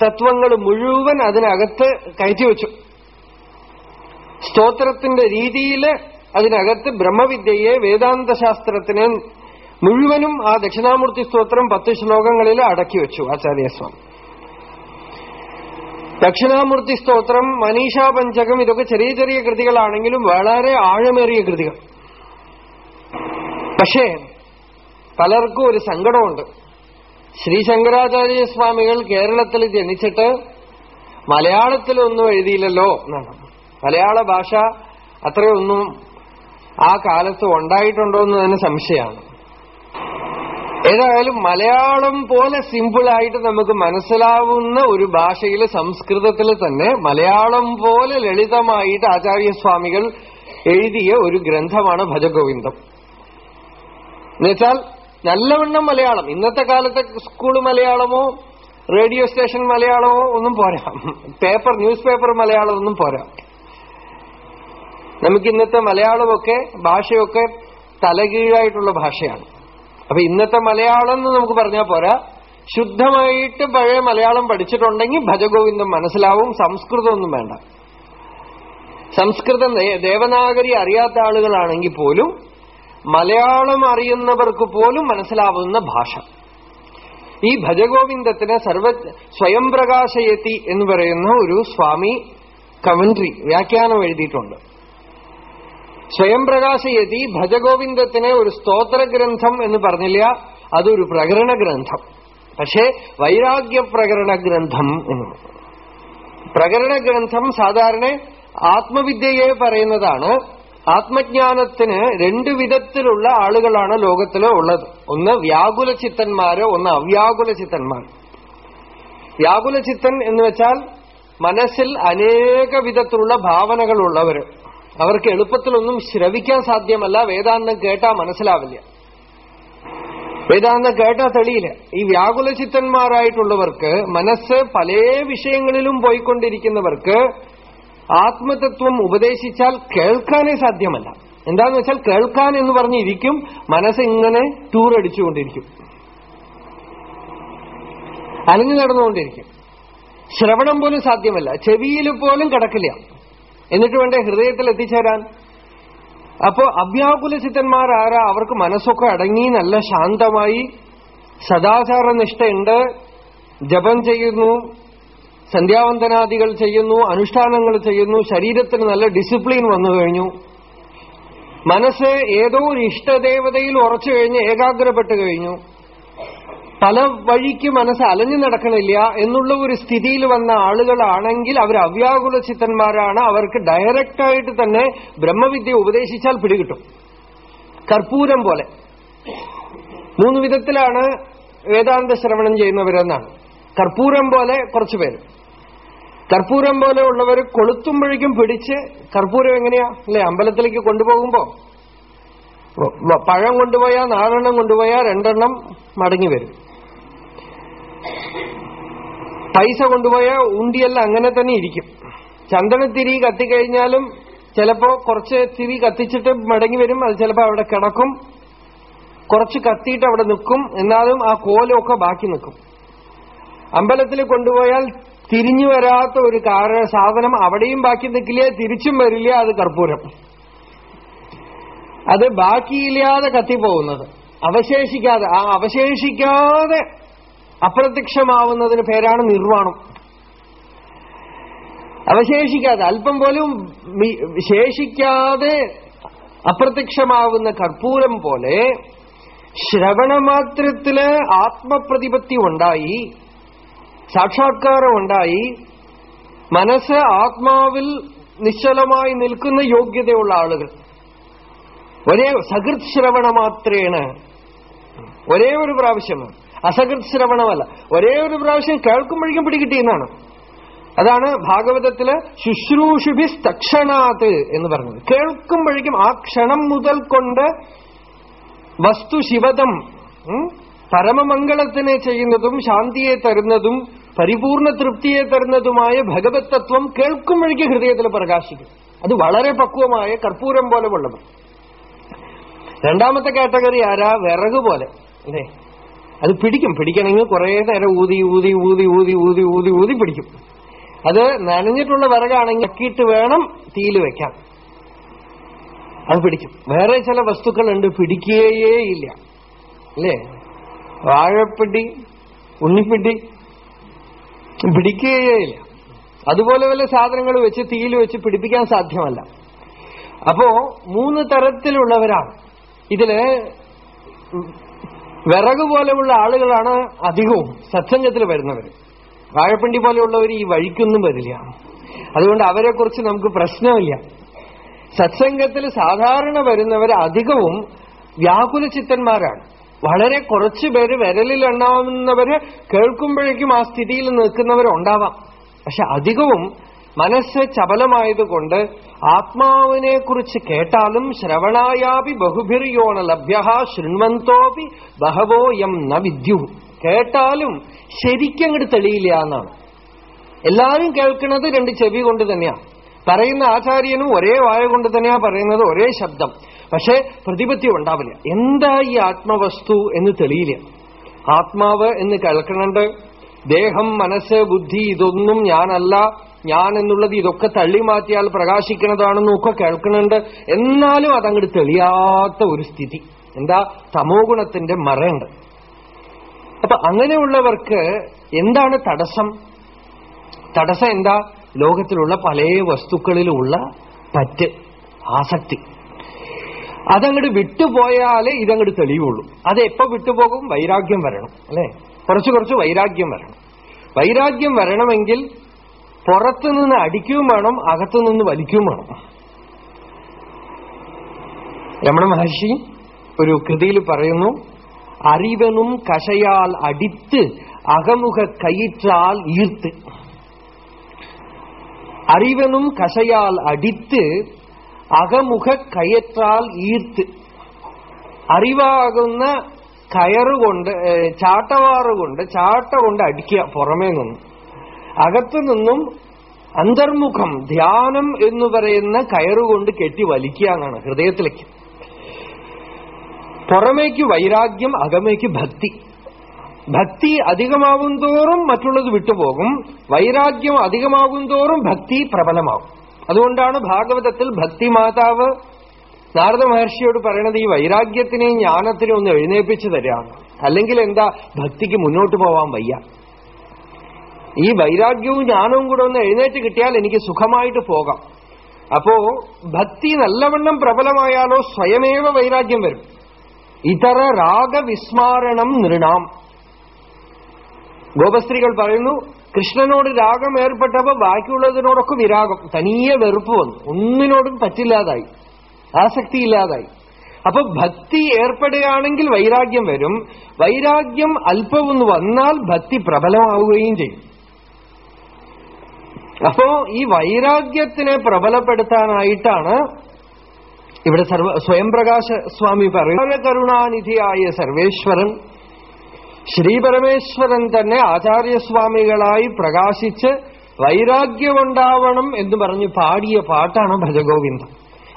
തത്വങ്ങൾ മുഴുവൻ അതിനകത്ത് കയറ്റിവെച്ചു സ്തോത്രത്തിന്റെ രീതിയിൽ അതിനകത്ത് ബ്രഹ്മവിദ്യയെ വേദാന്ത ശാസ്ത്രത്തിനെ മുഴുവനും ആ ദക്ഷിണാമൂർത്തി സ്തോത്രം പത്ത് ശ്ലോകങ്ങളിൽ അടക്കി വെച്ചു ആചാര്യസ്വാമി ദക്ഷിണാമൂർത്തി സ്തോത്രം മനീഷാ പഞ്ചകം ഇതൊക്കെ ചെറിയ ചെറിയ കൃതികളാണെങ്കിലും വളരെ ആഴമേറിയ കൃതികൾ. പക്ഷേ പലർക്കും ഒരു സങ്കടമുണ്ട്. ശ്രീ ശങ്കരാചാര്യ സ്വാമികൾ കേരളത്തിൽ ജനിച്ചിട്ട് മലയാളത്തിലൊന്നും എഴുതിയില്ലല്ലോ എന്നാണ്. മലയാള ഭാഷ അത്രയൊന്നും ആ കാലത്ത് ഉണ്ടായിട്ടുണ്ടോ എന്ന് തന്നെ സംശയമാണ്. ഏതായാലും മലയാളം പോലെ സിമ്പിളായിട്ട് നമുക്ക് മനസ്സിലാവുന്ന ഒരു ഭാഷയിൽ സംസ്കൃതത്തിൽ തന്നെ മലയാളം പോലെ ലളിതമായിട്ട് ആചാര്യസ്വാമികൾ എഴുതിയ ഒരു ഗ്രന്ഥമാണ് ഭജഗോവിന്ദം. എന്നുവെച്ചാൽ നല്ലവണ്ണം മലയാളം. ഇന്നത്തെ കാലത്തെ സ്കൂൾ മലയാളമോ റേഡിയോ സ്റ്റേഷൻ മലയാളമോ ഒന്നും പോരാ. പേപ്പർ ന്യൂസ് പേപ്പർ മലയാളം ഒന്നും പോരാ. നമുക്കിന്നത്തെ മലയാളമൊക്കെ ഭാഷയൊക്കെ തലകീഴായിട്ടുള്ള ഭാഷയാണ്. അപ്പൊ ഇന്നത്തെ മലയാളം എന്ന് നമുക്ക് പറഞ്ഞാൽ പോരാ. ശുദ്ധമായിട്ട് പഴയ മലയാളം പഠിച്ചിട്ടുണ്ടെങ്കിൽ ഭജഗോവിന്ദം മനസ്സിലാവും സംസ്കൃതമൊന്നും വേണ്ട. സംസ്കൃതം ദേവനാഗരി അറിയാത്ത ആളുകളാണെങ്കിൽ പോലും മലയാളം അറിയുന്നവർക്ക് പോലും മനസ്സിലാവുന്ന ഭാഷ. ഈ ഭജഗോവിന്ദത്തിന് സർവ സ്വയം പ്രകാശയത്തി എന്ന് പറയുന്ന ഒരു സ്വാമി കമന്ററി വ്യാഖ്യാനം എഴുതിയിട്ടുണ്ട്. സ്വയം പ്രകാശയതി ഭജഗോവിന്ദത്തിനെ ഒരു സ്തോത്ര ഗ്രന്ഥം എന്ന് പറഞ്ഞില്ല. അതൊരു പ്രകരണ ഗ്രന്ഥം പക്ഷേ വൈരാഗ്യ പ്രകരണ ഗ്രന്ഥം എന്ന് പ്രകരണ ഗ്രന്ഥം സാധാരണ ആത്മവിദ്യയെ പറയുന്നതാണ്. ആത്മജ്ഞാനത്തിന് രണ്ട് വിധത്തിലുള്ള ആളുകളാണ് ലോകത്തിൽ ഉള്ളത്. ഒന്ന് വ്യാകുല ചിത്തന്മാര് ഒന്ന് അവ്യാകുല ചിത്തന്മാർ വ്യാകുല ചിത്തൻ എന്ന് വെച്ചാൽ മനസ്സിൽ അനേക വിധത്തിലുള്ള ഭാവനകളുള്ളവര്. അവർക്ക് എളുപ്പത്തിലൊന്നും ശ്രവിക്കാൻ സാധ്യമല്ല. വേദാന്തം കേട്ടാ മനസ്സിലാവില്ല. വേദാന്തം കേട്ടാ തെളിയില്ല. ഈ വ്യാകുല ചിത്തന്മാരായിട്ടുള്ളവർക്ക് മനസ്സ് പല വിഷയങ്ങളിലും പോയിക്കൊണ്ടിരിക്കുന്നവർക്ക് ആത്മതത്വം ഉപദേശിച്ചാൽ കേൾക്കാനേ സാധ്യമല്ല. എന്താന്ന് വെച്ചാൽ കേൾക്കാൻ എന്ന് പറഞ്ഞിരിക്കും മനസ്സ് ഇങ്ങനെ ടൂർ അടിച്ചുകൊണ്ടിരിക്കും. അലഞ്ഞു നടന്നുകൊണ്ടിരിക്കും. ശ്രവണം പോലും സാധ്യമല്ല. ചെവിയിൽ പോലും കിടക്കില്ല. എന്നിട്ട് വേണ്ടേ ഹൃദയത്തിൽ എത്തിച്ചേരാൻ? അപ്പോ അവ്യാകുല ചിത്തന്മാരാരാ അവർക്ക് മനസ്സൊക്കെ അടങ്ങി നല്ല ശാന്തമായി സദാചാര നിഷ്ഠയുണ്ട്. ജപം ചെയ്യുന്നു സന്ധ്യാവന്തനാദികൾ ചെയ്യുന്നു അനുഷ്ഠാനങ്ങൾ ചെയ്യുന്നു ശരീരത്തിന് നല്ല ഡിസിപ്ലിൻ വന്നു കഴിഞ്ഞു. മനസ്സ് ഏതോ ഒരു ഇഷ്ടദേവതയിൽ ഉറച്ചു കഴിഞ്ഞ് ഏകാഗ്രപ്പെട്ടു കഴിഞ്ഞു. പല വഴിക്ക് മനസ്സ് അലഞ്ഞു നടക്കണില്ല എന്നുള്ള ഒരു സ്ഥിതിയിൽ വന്ന ആളുകളാണെങ്കിൽ അവർ അവ്യാകുല ചിത്തന്മാരാണ്. അവർക്ക് ഡയറക്റ്റായിട്ട് തന്നെ ബ്രഹ്മവിദ്യ ഉപദേശിച്ചാൽ പിടികിട്ടും. കർപ്പൂരം പോലെ. മൂന്ന് വിധത്തിലാണ് വേദാന്ത ശ്രവണം ചെയ്യുന്നവരെന്നാണ്. കർപ്പൂരം പോലെ കുറച്ചു പേര്. കർപ്പൂരം പോലെ ഉള്ളവർ കൊളുത്തുമ്പോഴേക്കും പിടിച്ച് കർപ്പൂരം എങ്ങനെയാ? അല്ലെ അമ്പലത്തിലേക്ക് കൊണ്ടുപോകുമ്പോ? പഴം കൊണ്ടുപോയാ നാലെണ്ണം കൊണ്ടുപോയാ രണ്ടെണ്ണം മടങ്ങി വരും. പൈസ കൊണ്ടുപോയാൽ ഉണ്ടിയെല്ലാം അങ്ങനെ തന്നെ ഇരിക്കും. ചന്ദനത്തിരി കത്തിക്കഴിഞ്ഞാലും ചിലപ്പോ കുറച്ച് തിരി കത്തിച്ചിട്ട് മടങ്ങി വരും. അത് ചിലപ്പോ അവിടെ കിടക്കും. കുറച്ച് കത്തിയിട്ട് അവിടെ നിൽക്കും. എന്നാലും ആ കോലമൊക്കെ ബാക്കി നിൽക്കും. അമ്പലത്തിൽ കൊണ്ടുപോയാൽ തിരിഞ്ഞു വരാത്ത ഒരു സാധനം അവിടെയും ബാക്കി നിൽക്കില്ല? തിരിച്ചും വരില്ല. അത് കർപ്പൂരം. അത് ബാക്കിയില്ലാതെ കത്തിപ്പോകുന്നത്. അവശേഷിക്കാതെ. ആ അവശേഷിക്കാതെ അപ്രത്യക്ഷമാവുന്നതിന് പേരാണ് നിർവാണം. അവശേഷിക്കാതെ അല്പം പോലും ശേഷിക്കാതെ അപ്രത്യക്ഷമാവുന്ന കർപ്പൂരം പോലെ ശ്രവണമാത്രത്തിൽ ആത്മപ്രതിപത്തി ഉണ്ടായി സാക്ഷാത്കാരം ഉണ്ടായി മനസ്സ് ആത്മാവിൽ നിശ്ചലമായി നിൽക്കുന്ന യോഗ്യതയുള്ള ആളുകൾ. ഒരേ സഹൃത് ശ്രവണ മാത്രേണ് ഒരേ ഒരു പ്രാവശ്യമാണ് അസകൃത് ശ്രവണമല്ല ഒരേ ഒരു പ്രാവശ്യം കേൾക്കുമ്പോഴേക്കും പിടികിട്ടിയെന്നാണ്. അതാണ് ഭാഗവതത്തിൽ ശുശ്രൂഷുഭിസ് തക്ഷണാത് എന്ന് പറഞ്ഞത്. കേൾക്കുമ്പോഴേക്കും ആ ക്ഷണം മുതൽ കൊണ്ട് വസ്തു ശിവതം പരമമംഗളത്തിനെ ചെയ്യുന്നതും ശാന്തിയെ തരുന്നതും പരിപൂർണ തൃപ്തിയെ തരുന്നതുമായ ഭഗവത് തത്വം കേൾക്കുമ്പോഴേക്കും ഹൃദയത്തിൽ പ്രകാശിക്കും. അത് വളരെ പക്വമായ കർപ്പൂരം പോലെ ഉള്ളത്. രണ്ടാമത്തെ കാറ്റഗറി ആരാ? വിറക് പോലെ. അല്ലേ? അത് പിടിക്കും. പിടിക്കണമെങ്കിൽ കുറെ നേരം ഊതി ഊതി ഊതി ഊതി ഊതി ഊതി ഊതി പിടിക്കും. അത് നനഞ്ഞിട്ടുള്ള വിറകാണെങ്കിൽ അക്കിയിട്ട് വേണം തീയിൽ വെക്കാൻ. അത് പിടിക്കും. വേറെ ചില വസ്തുക്കളുണ്ട് പിടിക്കുകയേ ഇല്ല. അല്ലേ? വാഴപ്പിടി ഉണ്ണിപ്പിടി പിടിക്കുകയേ ഇല്ല. അതുപോലെ വല്ല സാധനങ്ങൾ വെച്ച് തീയിൽ വെച്ച് പിടിപ്പിക്കാൻ സാധ്യമല്ല. അപ്പോ മൂന്ന് തരത്തിലുള്ളവരാണ്. ഇതിൽ വിറക് പോലെയുള്ള ആളുകളാണ് അധികവും സത്സംഗത്തിൽ വരുന്നവർ വാഴപ്പിണ്ടി പോലെയുള്ളവർ ഈ വഴിക്കൊന്നും വരില്ല. അതുകൊണ്ട് അവരെക്കുറിച്ച് നമുക്ക് പ്രശ്നമില്ല. സത്സംഗത്തിൽ സാധാരണ വരുന്നവർ അധികവും വ്യാകുല ചിത്തന്മാരാണ്. വളരെ കുറച്ചു പേര് വിരലിൽ എണ്ണാവുന്നവര് കേൾക്കുമ്പോഴേക്കും ആ സ്ഥിതിയിൽ നിൽക്കുന്നവരുണ്ടാവാം. പക്ഷെ അധികവും മനസ്സ് ചപലമായതുകൊണ്ട് ആത്മാവിനെ കുറിച്ച് കേട്ടാലും ശ്രവണായാപി ബഹുഭിർയോണ ലഭ്യ ശൃണ്വന്തോപി ബഹവോ യം ന വിദ്യു. കേട്ടാലും ശരിക്കങ്ങോട്ട് തെളിയില്ല എന്നാണ്. എല്ലാവരും കേൾക്കുന്നത് രണ്ട് ചെവി കൊണ്ട് തന്നെയാ. പറയുന്ന ആചാര്യനും ഒരേ വായ കൊണ്ട് തന്നെയാ പറയുന്നത് ഒരേ ശബ്ദം. പക്ഷെ പ്രതിപത്തി ഉണ്ടാവില്ല. എന്താ ഈ ആത്മവസ്തു എന്ന് തെളിയില്ല. ആത്മാവ് എന്ന് കേൾക്കണുണ്ട്. ദേഹം മനസ്സ് ബുദ്ധി ഇതൊന്നും ഞാനല്ല. ഞാൻ എന്നുള്ളത് ഇതൊക്കെ തള്ളി മാറ്റിയാൽ പ്രകാശിക്കുന്നതാണെന്നും ഒക്കെ കേൾക്കുന്നുണ്ട്. എന്നാലും അതങ്ങോട്ട് തെളിയാത്ത ഒരു സ്ഥിതി. എന്താ? തമോ ഗുണത്തിന്റെ മറയുണ്ട്. അപ്പൊ അങ്ങനെയുള്ളവർക്ക് എന്താണ് തടസ്സം? തടസ്സം എന്താ? ലോകത്തിലുള്ള പല വസ്തുക്കളിലുള്ള പറ്റ് ആസക്തി. അതങ്ങോട്ട് വിട്ടുപോയാലേ ഇതങ്ങോട്ട് തെളിയുള്ളൂ. അത് എപ്പോ വിട്ടുപോകും? വൈരാഗ്യം വരണം അല്ലെ? കുറച്ച് കുറച്ച് വൈരാഗ്യം വരണം. വൈരാഗ്യം വരണമെങ്കിൽ പുറത്തുനിന്ന് അടിക്കുകയും വേണം അകത്തുനിന്ന് വലിക്കുകയും വേണം. രമണ മഹർഷി ഒരു കൃതിയിൽ പറയുന്നു അറിവനും കഷയാൽ അടിത്ത് അകമുഖ കയറ്റാൽ ഈർത്ത്. അറിവനും കഷയാൽ അടിത്ത് അകമുഖ കയറ്റാൽ ഈർത്ത്. അറിവാകുന്ന കയറുകൊണ്ട് ചാട്ടവാറുകൊണ്ട് ചാട്ട കൊണ്ട് അടിക്കുക പുറമേ നിന്നും അകത്തു നിന്നും അന്തർമുഖം ധ്യാനം എന്ന് പറയുന്ന കയറുകൊണ്ട് കെട്ടി വലിക്കുക എന്നാണ് ഹൃദയത്തിലേക്ക്. പുറമേക്ക് വൈരാഗ്യം അകമേക്ക് ഭക്തി. ഭക്തി അധികമാകും തോറും മറ്റുള്ളത് വിട്ടുപോകും. വൈരാഗ്യം അധികമാകും തോറും ഭക്തി പ്രബലമാകും അതുകൊണ്ടാണ് ഭാഗവതത്തിൽ ഭക്തി മാതാവ് നാരദ മഹർഷിയോട് പറയണത് ഈ വൈരാഗ്യത്തിനെയും ജ്ഞാനത്തിനെയും ഒന്ന് എഴുന്നേപ്പിച്ചു തരാം. അല്ലെങ്കിൽ എന്താ ഭക്തിക്ക് മുന്നോട്ട് പോവാൻ വയ്യ. ഈ വൈരാഗ്യവും ജ്ഞാനവും കൂടെ ഒന്ന് എഴുന്നേറ്റ് കിട്ടിയാൽ എനിക്ക് സുഖമായിട്ട് പോകാം. അപ്പോ ഭക്തി നല്ലവണ്ണം പ്രബലമായാലോ സ്വയമേവ വൈരാഗ്യം വരും. ഇതര രാഗവിസ്മാരണം നൃണാം. ഗോപസ്ത്രീകൾ പറയുന്നു കൃഷ്ണനോട് രാഗം ഏർപ്പെട്ടപ്പോ ബാക്കിയുള്ളതിനോടൊക്കെ വിരാഗം. തനിയെ വെറുപ്പ് വന്നു. ഒന്നിനോടും പറ്റില്ലാതായി. ആസക്തി ഇല്ലാതായി അപ്പൊ ഭക്തി ഏർപ്പെടുകയാണെങ്കിൽ വൈരാഗ്യം വരും. വൈരാഗ്യം അല്പമൊന്ന് വന്നാൽ ഭക്തി പ്രബലമാവുകയും ചെയ്യും. അപ്പോ ഈ വൈരാഗ്യത്തിനെ പ്രബലപ്പെടുത്താനായിട്ടാണ് ഇവിടെ സർവ സ്വയംപ്രകാശ സ്വാമി പറയുന്നത്. കരുണാനിധിയായ സർവേശ്വരൻ ശ്രീപരമേശ്വരൻ തന്നെ ആചാര്യസ്വാമികളായി പ്രകാശിച്ച് വൈരാഗ്യമുണ്ടാവണം എന്ന് പറഞ്ഞ് പാടിയ പാട്ടാണ് ഭജഗോവിന്ദം.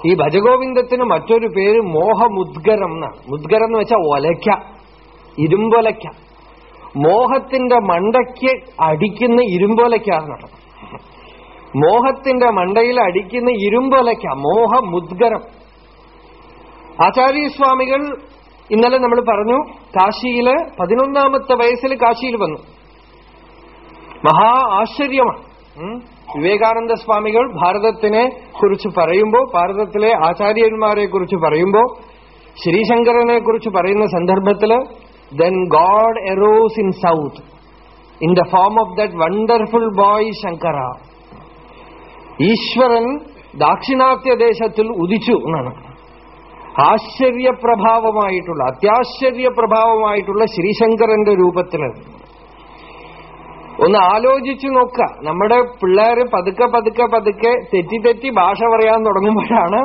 ഈ ഭജഗോവിന്ദത്തിന് മറ്റൊരു പേര് മോഹമുദ്ഗരം എന്നാണ്. മുദ്ഗരം എന്ന് വെച്ചാൽ ഒലയ്ക്ക ഇരുമ്പൊലയ്ക്ക. മോഹത്തിന്റെ മണ്ടയ്ക്ക് അടിക്കുന്ന ഇരുമ്പൊലയ്ക്കാണ് മോഹത്തിന്റെ മണ്ടയിൽ അടിക്കുന്ന ഇരുമ്പൊലയ്ക്ക മോഹമുദ്ഗരം. ആചാര്യസ്വാമികൾ ഇന്നലെ നമ്മൾ പറഞ്ഞു കാശിയിൽ പതിനൊന്നാമത്തെ വയസ്സിൽ കാശിയിൽ വന്നു. മഹാ ആശ്ചര്യമാണ്. വിവേകാനന്ദ സ്വാമികൾ ഭാരതത്തിനെ കുറിച്ച് പറയുമ്പോൾ ഭാരതത്തിലെ ആചാര്യന്മാരെ കുറിച്ച് പറയുമ്പോൾ ശ്രീശങ്കരനെ കുറിച്ച് പറയുന്ന സന്ദർഭത്തിൽ then God arose in south in the form of that wonderful boy Shankara ഈശ്വരൻ ദാക്ഷിണാത്യ ദേശത്തിൽ ഉദിച്ചു എന്നാണ്. ആശ്ചര്യപ്രഭാവമായിട്ടുള്ള അത്യാശ്ചര്യപ്രഭാവമായിട്ടുള്ള ശ്രീശങ്കരന്റെ രൂപത്തിന്. ഒന്ന് ആലോചിച്ചു നോക്കുക. നമ്മുടെ പിള്ളേര് പതുക്കെ പതുക്കെ പതുക്കെ തെറ്റി തെറ്റി ഭാഷ പറയാൻ തുടങ്ങുമ്പോഴാണ്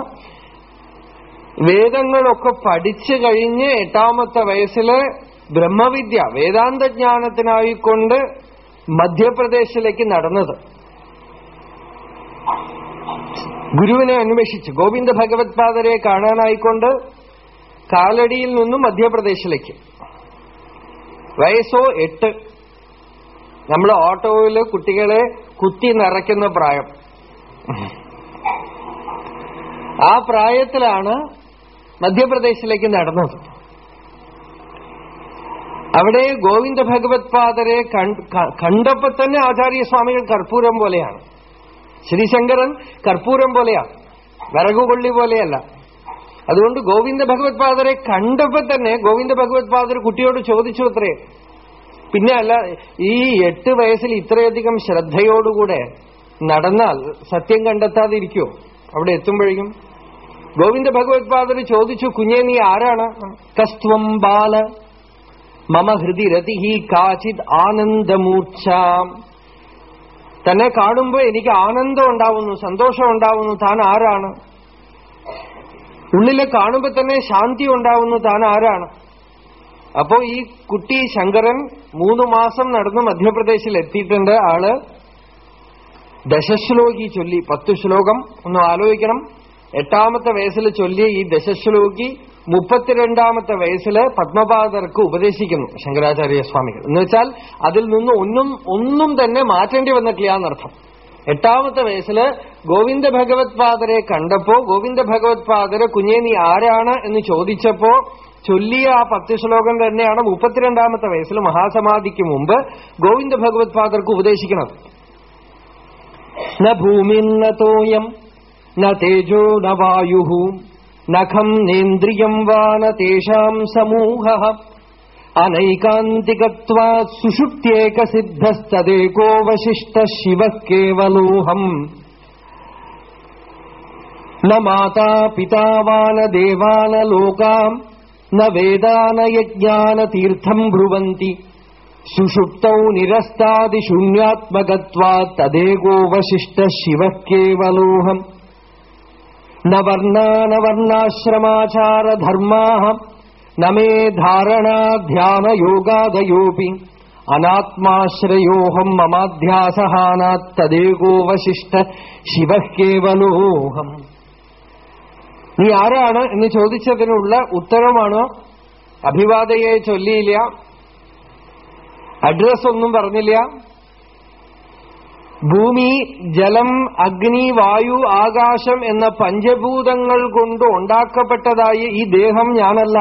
വേദങ്ങളൊക്കെ പഠിച്ചു കഴിഞ്ഞ് എട്ടാമത്തെ വയസ്സിൽ ബ്രഹ്മവിദ്യ വേദാന്തജ്ഞാനത്തിനായിക്കൊണ്ട് മധ്യപ്രദേശിലേക്ക് നടന്നത്. ഗുരുവിനെ അന്വേഷിച്ച് ഗോവിന്ദ ഭഗവത് പാദരെ കാണാനായിക്കൊണ്ട് കാലടിയിൽ നിന്നും മധ്യപ്രദേശിലേക്ക്. വയസ്സോ എട്ട്. നമ്മൾ ഓട്ടോയിൽ കുട്ടികളെ കുത്തി നിറയ്ക്കുന്ന പ്രായം. ആ പ്രായത്തിലാണ് മധ്യപ്രദേശിലേക്ക് നടന്നത്. അവിടെ ഗോവിന്ദ ഭഗവത് പാദരെ കണ്ടപ്പോ തന്നെ ആചാര്യസ്വാമികൾ കർപ്പൂരം പോലെയാണ്. ശ്രീശങ്കരൻ കർപ്പൂരം പോലെയാ വിറകുകൊള്ളി പോലെയല്ല. അതുകൊണ്ട് ഗോവിന്ദ ഭഗവത് പാദരെ കണ്ടപ്പോ തന്നെ ഗോവിന്ദ ഭഗവത് പാദർ കുട്ടിയോട് ചോദിച്ചു അത്രേ. പിന്നെ അല്ല ഈ എട്ട് വയസ്സിൽ ഇത്രയധികം ശ്രദ്ധയോടുകൂടെ നടന്നാൽ സത്യം കണ്ടെത്താതിരിക്കോ? അവിടെ എത്തുമ്പോഴേക്കും ഗോവിന്ദ ഭഗവത് പാദർ ചോദിച്ചു കുഞ്ഞെ നീ ആരാണ്? കസ്ത്വം ബാല. മമ ഹൃദി രതി കാചിത് ആനന്ദമൂർച്ച തന്നെ കാണുമ്പോൾ എനിക്ക് ആനന്ദം ഉണ്ടാവുന്നു സന്തോഷം ഉണ്ടാവുന്നു താൻ ആരാണ്? ഉള്ളിലെ കാണുമ്പോ തന്നെ ശാന്തി ഉണ്ടാവുന്നു താൻ ആരാണ്? അപ്പോ ഈ കുട്ടി ശങ്കരൻ മൂന്ന് മാസം നടന്ന് മധ്യപ്രദേശിൽ എത്തിയിട്ടുണ്ട്. ആൾ ദശശ്ലോകി ചൊല്ലി പത്ത് ശ്ലോകം ഒന്ന് ആലോചിക്കണം. എട്ടാമത്തെ വയസ്സിൽ ചൊല്ലിയ ഈ ദശശ്ലോകി മുപ്പത്തിരണ്ടാമത്തെ വയസ്സിൽ പത്മപാദർക്ക് ഉപദേശിക്കുന്നു ശങ്കരാചാര്യ സ്വാമികൾ. എന്ന് വെച്ചാൽ അതിൽ നിന്ന് ഒന്നും ഒന്നും തന്നെ മാറ്റേണ്ടി വന്നിട്ടില്ല എന്നർത്ഥം. എട്ടാമത്തെ വയസ്സിൽ ഗോവിന്ദ ഭഗവത്പാദരെ കണ്ടപ്പോ ഗോവിന്ദ ഭഗവത് പാദരെ കുഞ്ഞേ നീ ആരാണ്? എന്ന് ചോദിച്ചപ്പോ ചൊല്ലിയ ആ പത്ത് ശ്ലോകം തന്നെയാണ് മുപ്പത്തിരണ്ടാമത്തെ വയസ്സിൽ മഹാസമാധിക്ക് മുമ്പ് ഗോവിന്ദ ഭഗവത്പാദർക്ക് ഉപദേശിക്കുന്നത്. ഭൂമിന്ന തോയം ന തേജോ नखम् नेन्द्रियम् वा न तेषाम् समूहः। अनैकान्तिकत्वात् सुषुप्त्येकसिद्धस्तदेको वशिष्टः शिवः केवलोऽहम् न माता पिता वा न देवा न लोकाम् न वेदा न यज्ञानतीर्थम् ब्रुवन्ति। सुषुप्तौ निरस्तादिशून्यात्मकत्वात् तदेको तदेकोवशिष्टः शिवः केवलोहम् നമേ ധാരണാധ്യാനയോഗാദയോപി അനാത്മാശ്രയോഹം മമാധ്യാസഹാനാത് തദേകോ വശിഷ്ട ശിവ നീ ആരാണ് എന്ന് ചോദിച്ചതിനുള്ള ഉത്തരമാണ് അഭിവാദയെ ചൊല്ലിയില്ല. അഡ്രസ് ഒന്നും പറഞ്ഞില്ല. ഭൂമി ജലം അഗ്നി വായു ആകാശം എന്ന പഞ്ചഭൂതങ്ങൾ കൊണ്ട് ഉണ്ടാക്കപ്പെട്ടതായി ഈ ദേഹം ഞാനല്ല.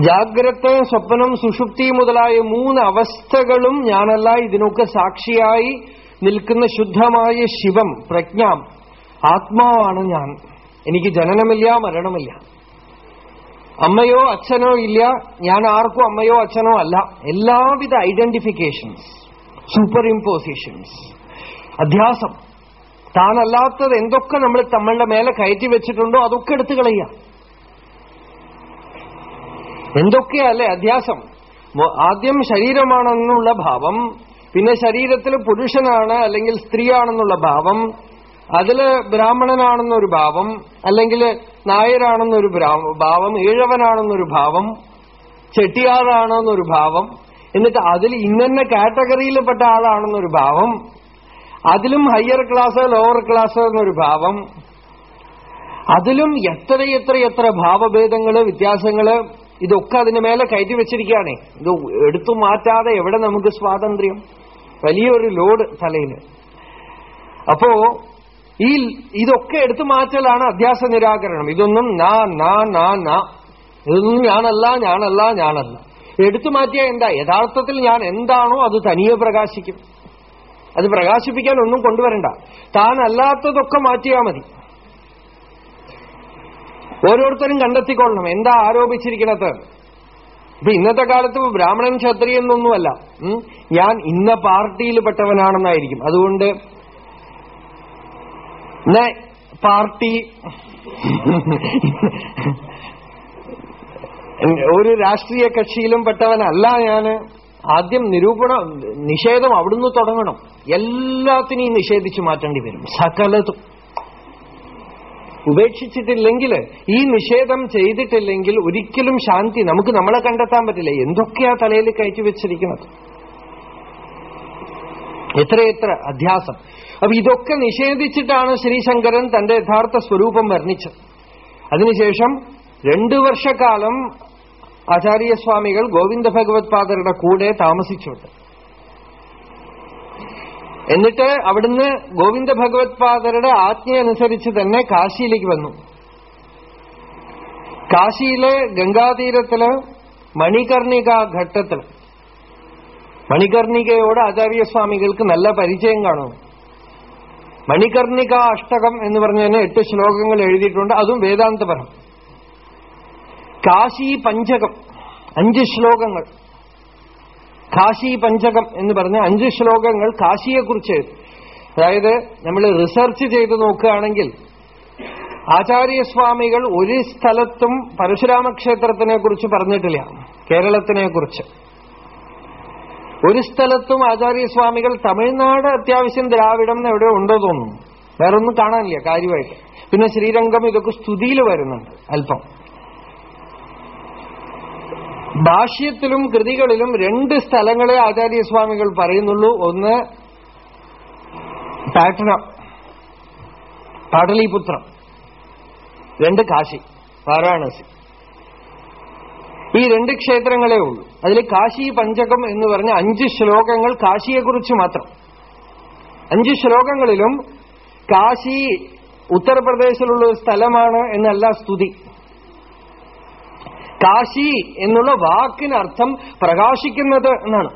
ജാഗ്രത സ്വപ്നം സുഷുപ്തി മുതലായ മൂന്ന് അവസ്ഥകളും ഞാനല്ല. ഇതിനൊക്കെ സാക്ഷിയായി നിൽക്കുന്ന ശുദ്ധമായ ശിവം പ്രജ്ഞ ആത്മാവാണ് ഞാൻ. എനിക്ക് ജനനമില്ല മരണമില്ല. അമ്മയോ അച്ഛനോ ഇല്ല ഞാൻ ആർക്കും അമ്മയോ അച്ഛനോ അല്ല. എല്ലാവിധ ഐഡന്റിഫിക്കേഷൻസ്. സൂപ്പർ ഇമ്പോസിഷൻസ് അധ്യാസം. താനല്ലാത്തത് എന്തൊക്കെ നമ്മൾ നമ്മളുടെ മേലെ കയറ്റി വെച്ചിട്ടുണ്ടോ അതൊക്കെ എടുത്തു കളയുക. എന്തൊക്കെയല്ലേ അധ്യാസം? ആദ്യം ശരീരമാണെന്നുള്ള ഭാവം പിന്നെ ശരീരത്തിൽ പുരുഷനാണ് അല്ലെങ്കിൽ സ്ത്രീയാണെന്നുള്ള ഭാവം അതിൽ ബ്രാഹ്മണനാണെന്നൊരു ഭാവം അല്ലെങ്കിൽ നായരാണെന്നൊരു ഭാവം ഈഴവനാണെന്നൊരു ഭാവം ചെട്ടിയാറാണെന്നൊരു ഭാവം എന്നിട്ട് അതിൽ ഇന്നെ കാറ്റഗറിയിൽപ്പെട്ട ആളാണെന്നൊരു ഭാവം അതിലും ഹയർ ക്ലാസ് ലോവർ ക്ലാസ് എന്നൊരു ഭാവം അതിലും എത്ര എത്ര എത്ര ഭാവഭേദങ്ങൾ വ്യത്യാസങ്ങൾ ഇതൊക്കെ അതിന് മേലെ കയറ്റി വെച്ചിരിക്കുകയാണ്. ഇത് എടുത്തു മാറ്റാതെ എവിടെ നമുക്ക് സ്വാതന്ത്ര്യം? വലിയൊരു ലോഡ് തലയിൽ. അപ്പോ ഈ ഇതൊക്കെ എടുത്തു മാറ്റലാണ് അധ്യാസ നിരാകരണം. ഇതൊന്നും നാ നാ നാ നാ. ഇതൊന്നും ഞാനല്ല ഞാനല്ല ഞാനല്ല. എടുത്തു മാറ്റിയ എന്താ? യഥാർത്ഥത്തിൽ ഞാൻ എന്താണോ അത് തനിയെ പ്രകാശിക്കും. അത് പ്രകാശിപ്പിക്കാൻ ഒന്നും കൊണ്ടുവരണ്ട. താൻ അല്ലാത്തതൊക്കെ മാറ്റിയാൽ മതി. ഓരോരുത്തരും കണ്ടെത്തിക്കൊള്ളണം. എന്താ ആരോപിച്ചിരിക്കണത് ഇപ്പൊ ഇന്നത്തെ കാലത്ത് ബ്രാഹ്മണൻ ക്ഷത്രിയൻ എന്നൊന്നുമല്ല. ഞാൻ ഇന്ന പാർട്ടിയിൽ പെട്ടവനാണെന്നായിരിക്കും. അതുകൊണ്ട് പാർട്ടി ഒരു രാഷ്ട്രീയ കക്ഷിയിലും പെട്ടവനല്ല ഞാൻ. ആദ്യം നിരൂപണ നിഷേധം അവിടുന്ന് തുടങ്ങണം. എല്ലാത്തിനെയും നിഷേധിച്ചു മാറ്റേണ്ടി വരും. സകലതും. ഉപേക്ഷിച്ചിട്ടില്ലെങ്കിൽ ഈ നിഷേധം ചെയ്തിട്ടില്ലെങ്കിൽ ഒരിക്കലും ശാന്തി നമുക്ക് നമ്മളെ കണ്ടെത്താൻ പറ്റില്ല. എന്തൊക്കെയാ തലയിൽ കയറ്റി വെച്ചിരിക്കുന്നത്? എത്രയെത്ര അധ്യാസം. അപ്പൊ ഇതൊക്കെ നിഷേധിച്ചിട്ടാണ് ശ്രീശങ്കരൻ തന്റെ യഥാർത്ഥ സ്വരൂപം വർണിച്ചത്. അതിനുശേഷം രണ്ടു വർഷക്കാലം ആചാര്യസ്വാമികൾ ഗോവിന്ദ ഭഗവത് പാദരുടെ കൂടെ താമസിച്ചുണ്ട് എന്നിട്ട് അവിടുന്ന് ഗോവിന്ദ ഭഗവത് പാദരുടെ ആജ്ഞയനുസരിച്ച് തന്നെ കാശിയിലേക്ക് വന്നു. കാശിയിലെ ഗംഗാതീരത്തിൽ മണികർണിക ഘട്ടത്തിൽ മണികർണികയോട് ആചാര്യസ്വാമികൾക്ക് നല്ല പരിചയം കാണും മണികർണിക അഷ്ടകം എന്ന് പറഞ്ഞതിന് എട്ട് ശ്ലോകങ്ങൾ എഴുതിയിട്ടുണ്ട്. അതും വേദാന്തപരം. കാശി പഞ്ചകം അഞ്ച് ശ്ലോകങ്ങൾ. കാശി പഞ്ചകം എന്ന് പറഞ്ഞ അഞ്ച് ശ്ലോകങ്ങൾ കാശിയെക്കുറിച്ച്. അതായത് നമ്മൾ റിസർച്ച് ചെയ്ത് നോക്കുകയാണെങ്കിൽ ആചാര്യസ്വാമികൾ ഒരു സ്ഥലത്തും പരശുരാമ ക്ഷേത്രത്തിനെ കുറിച്ച് പറഞ്ഞിട്ടില്ല കേരളത്തിനെ കുറിച്ച് ഒരു സ്ഥലത്തും ആചാര്യസ്വാമികൾ തമിഴ്നാട് അത്യാവശ്യം ദ്രാവിഡം എന്ന് എവിടെ ഉണ്ടോ തോന്നുന്നു. വേറൊന്നും കാണാനില്ല കാര്യമായിട്ട്. പിന്നെ ശ്രീരംഗം ഇതൊക്കെ സ്തുതിയിൽ വരുന്നുണ്ട് അല്പം. ഭാഷ്യത്തിലും കൃതികളിലും രണ്ട് സ്ഥലങ്ങളെ ആചാര്യസ്വാമികൾ പറയുന്നുള്ളൂ. ഒന്ന് പാട്ന പാടലിപുത്രം രണ്ട് കാശി വാരാണസി. ഈ രണ്ട് ക്ഷേത്രങ്ങളേ ഉള്ളൂ. അതിൽ കാശി പഞ്ചകം എന്ന് പറഞ്ഞ അഞ്ച് ശ്ലോകങ്ങൾ കാശിയെക്കുറിച്ച് മാത്രം. അഞ്ച് ശ്ലോകങ്ങളിലും കാശി ഉത്തർപ്രദേശിലുള്ള ഒരു സ്ഥലമാണ് എന്നല്ല സ്തുതി. കാശി എന്നുള്ള വാക്കിനർത്ഥം പ്രകാശിക്കുന്നത് എന്നാണ്.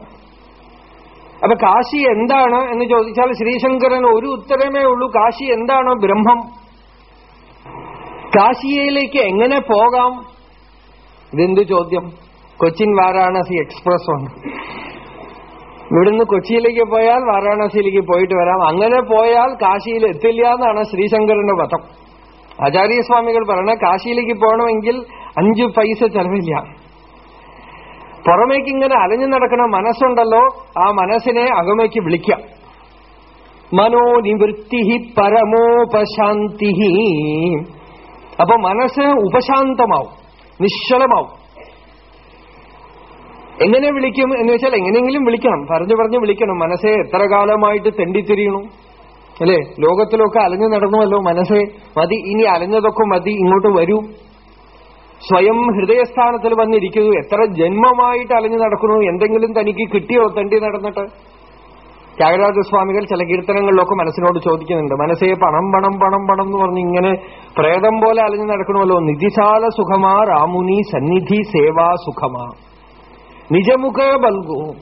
അപ്പൊ കാശി എന്താണ് എന്ന് ചോദിച്ചാൽ ശ്രീശങ്കരൻ ഒരു ഉത്തരമേ ഉള്ളൂ. കാശി എന്താണ് ബ്രഹ്മം? കാശിയയിലേക്ക് എങ്ങനെ പോകാം? ഇതെന്ത് ചോദ്യം? കൊച്ചിൻ വാരാണസി എക്സ്പ്രസ് ഉണ്ട് ഇവിടുന്ന് കൊച്ചിയിലേക്ക് പോയാൽ വാരാണസിയിലേക്ക് പോയിട്ട് വരാം. അങ്ങനെ പോയാൽ കാശിയിൽ എത്തില്ല എന്നാണ് ശ്രീശങ്കരന്റെ പദം ആചാര്യസ്വാമികൾ പറയുന്നത് കാശിയിലേക്ക് പോകണമെങ്കിൽ അഞ്ച് പൈസ ചെലവില്ല. പുറമേക്ക് ഇങ്ങനെ അലഞ്ഞു നടക്കുന്ന മനസ്സുണ്ടല്ലോ ആ മനസ്സിനെ അകമയ്ക്ക് വിളിക്കാം. മനോനിവൃത്തി പരമോപശാന്തി അപ്പൊ മനസ്സ് ഉപശാന്തമാവും നിശ്ചലമാവും. എങ്ങനെ വിളിക്കും എന്ന് വെച്ചാൽ എങ്ങനെയെങ്കിലും വിളിക്കണം പറഞ്ഞു പറഞ്ഞു വിളിക്കണം. മനസ്സെ എത്ര കാലമായിട്ട് തെണ്ടിത്തിരിയണു? അല്ലെ? ലോകത്തിലൊക്കെ അലഞ്ഞു നടന്നുവല്ലോ മനസ്സെ. മതി ഇനി അലഞ്ഞതൊക്കെ മതി ഇങ്ങോട്ട് വരൂ. സ്വയം ഹൃദയസ്ഥാനത്തിൽ വന്നിരിക്കുന്നു. എത്ര ജന്മമായിട്ട് അലഞ്ഞു നടക്കുന്നു. എന്തെങ്കിലും തനിക്ക് കിട്ടിയോ? തണ്ടി നടന്നിട്ട്. ത്യാഗരാജസ്വാമികൾ ചില കീർത്തനങ്ങളിലൊക്കെ മനസ്സിനോട് ചോദിക്കുന്നുണ്ട്. മനസ്സേ പണം പണം പണം പണം എന്ന് പറഞ്ഞ് ഇങ്ങനെ പ്രേതം പോലെ അലഞ്ഞു നടക്കണമല്ലോ. നിധിശാല സുഖമാ രാമുനി സന്നിധി സേവാ സുഖമാ. നിജമുഖ ബൽഗു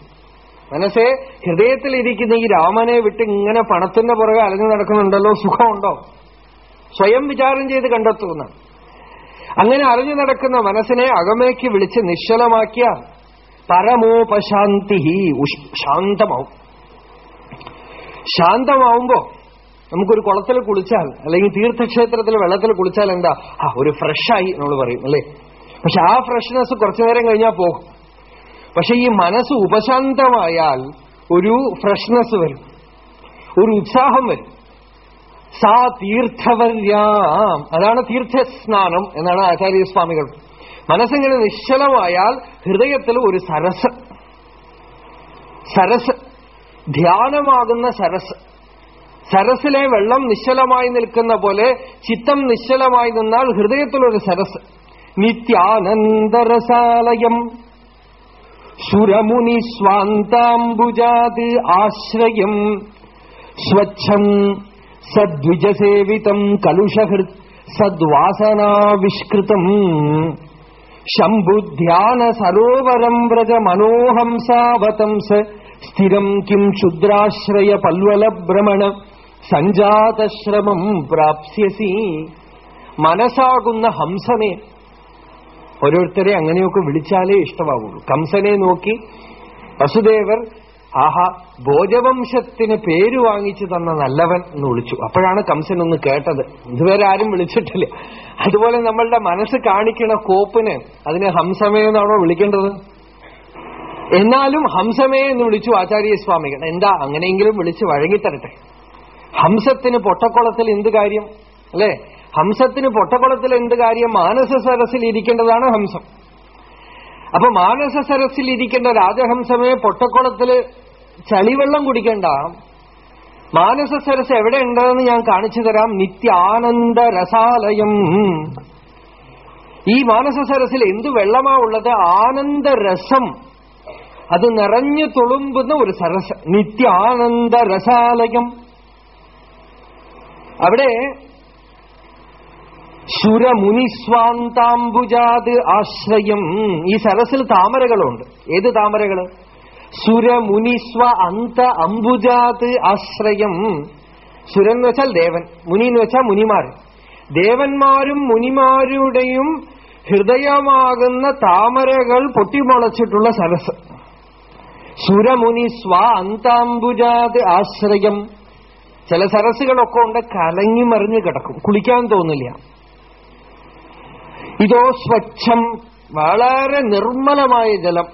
ഹൃദയത്തിൽ ഇരിക്കുന്ന ഈ രാമനെ വിട്ട് ഇങ്ങനെ പണത്തിന്റെ പുറകെ അലഞ്ഞു നടക്കുന്നുണ്ടല്ലോ? സുഖമുണ്ടോ? സ്വയം വിചാരം ചെയ്ത് കണ്ടെത്തുന്ന. അങ്ങനെ അറിഞ്ഞു നടക്കുന്ന മനസ്സിനെ അകമേക്ക് വിളിച്ച് നിശ്ചലമാക്കിയ പരമോപശാന്തി ശാന്തമാവും. ശാന്തമാവുമ്പോ നമുക്കൊരു കുളത്തിൽ കുളിച്ചാൽ അല്ലെങ്കിൽ തീർത്ഥക്ഷേത്രത്തിൽ വെള്ളത്തിൽ കുളിച്ചാൽ എന്താ? ആ ഒരു ഫ്രഷായി നമ്മൾ പറയും അല്ലേ? പക്ഷെ ആ ഫ്രഷ്നെസ് കുറച്ചു നേരം കഴിഞ്ഞാൽ പോകും. പക്ഷെ ഈ മനസ്സ് ഉപശാന്തമായാൽ ഒരു ഫ്രഷ്നെസ് വരും. ഒരു ഉത്സാഹം വരും. സാ തീർത്ഥവര്യാം അതാണ് തീർത്ഥസ്നാനം എന്നാണ് ആചാര്യസ്വാമികൾ. മനസ്സിങ്ങനെ നിശ്ചലമായാൽ ഹൃദയത്തിൽ ഒരു സരസ്. സരസ്. ധ്യാനമാകുന്ന സരസ്. സരസിലെ വെള്ളം നിശ്ചലമായി നിൽക്കുന്ന പോലെ ചിത്തം നിശ്ചലമായി നിന്നാൽ ഹൃദയത്തിലൊരു സരസ്. നിത്യാനന്ദരസാലയം. സുരമുനി സ്വാന്താംബുജാത് ആശ്രയം. സ്വച്ഛം സദ്വിജസേവിതം കലുഷഹൃത് സദ്വാസനാവിഷ്കൃതം ശംഭുധ്യാന സരോവരം വ്രജ മനോഹംസാവതംസ സ്ഥിരം കിം ക്ഷുദ്രാശ്രയ പൽവല ഭ്രമണ സഞ്ജാതശ്രമം പ്രാപ്സ്യസി മനസ്സാകുന്ന ഹംസനെ ഓരോരുത്തരെ അങ്ങനെയൊക്കെ വിളിച്ചാലേ ഇഷ്ടമാവുള്ളൂ. കംസനെ നോക്കി വസുദേവർ ആഹാ ഭോജവംശത്തിന് പേര് വാങ്ങിച്ചു തന്ന നല്ലവൻ എന്ന് വിളിച്ചു. അപ്പോഴാണ് കംസൻ ഒന്ന് കേട്ടത്. ഇതുവരെ ആരും വിളിച്ചിട്ടില്ല. അതുപോലെ നമ്മളുടെ മനസ്സ് കാണിക്കണ കോപ്പിന് അതിനെ ഹംസമേ എന്നാണോ വിളിക്കേണ്ടത്? എന്നാലും ഹംസമേ എന്ന് വിളിച്ചു ആചാര്യസ്വാമികൾ. എന്താ അങ്ങനെയെങ്കിലും വിളിച്ച് വഴങ്ങിത്തരട്ടെ. ഹംസത്തിന് പൊട്ടക്കുളത്തിൽ എന്ത് കാര്യം? അല്ലെ? ഹംസത്തിന് പൊട്ടക്കുളത്തിൽ എന്ത് കാര്യം? മാനസ സരസിൽ ഇരിക്കേണ്ടതാണ് ഹംസം. അപ്പൊ മാനസ സരസിൽ ഇരിക്കേണ്ട രാജഹംസമേ പൊട്ടക്കുളത്തിൽ ചളിവെള്ളം കുടിക്കണ്ട. മാനസ സരസ് എവിടെ ഉണ്ടെന്ന് ഞാൻ കാണിച്ചു തരാം. നിത്യാനന്ദ രസാലയം. ഈ മാനസ സരസിൽ എന്ത് വെള്ളമാ ഉള്ളത്? ആനന്ദരസം അത് നിറഞ്ഞു തുളുമ്പുന്ന ഒരു സരസ്. നിത്യാനന്ദ രസാലയം. അവിടെ സുരമുനിസ്വാന്താംബുജാത് ആശ്രയം. ഈ സരസിൽ താമരകളുണ്ട്. ഏത് താമരകൾ? സുരമുനിസ്വ അന്ത അംബുജാത് ആശ്രയം. സുരൻ എന്ന് വെച്ചാൽ ദേവൻ മുനി എന്ന് വെച്ചാൽ മുനിമാർ. ദേവന്മാരും മുനിമാരുടെയും ഹൃദയമാകുന്ന താമരകൾ പൊട്ടിമുളച്ചിട്ടുള്ള സരസ്. സുരമുനി സ്വ അന്താംബുജാത് ആശ്രയം. ചില സരസുകളൊക്കെ ഉണ്ട് കലങ്ങി മറിഞ്ഞ് കിടക്കും. കുളിക്കാൻ തോന്നില്ല. ഇതോ സ്വച്ഛം വളരെ നിർമ്മലമായ ജലം.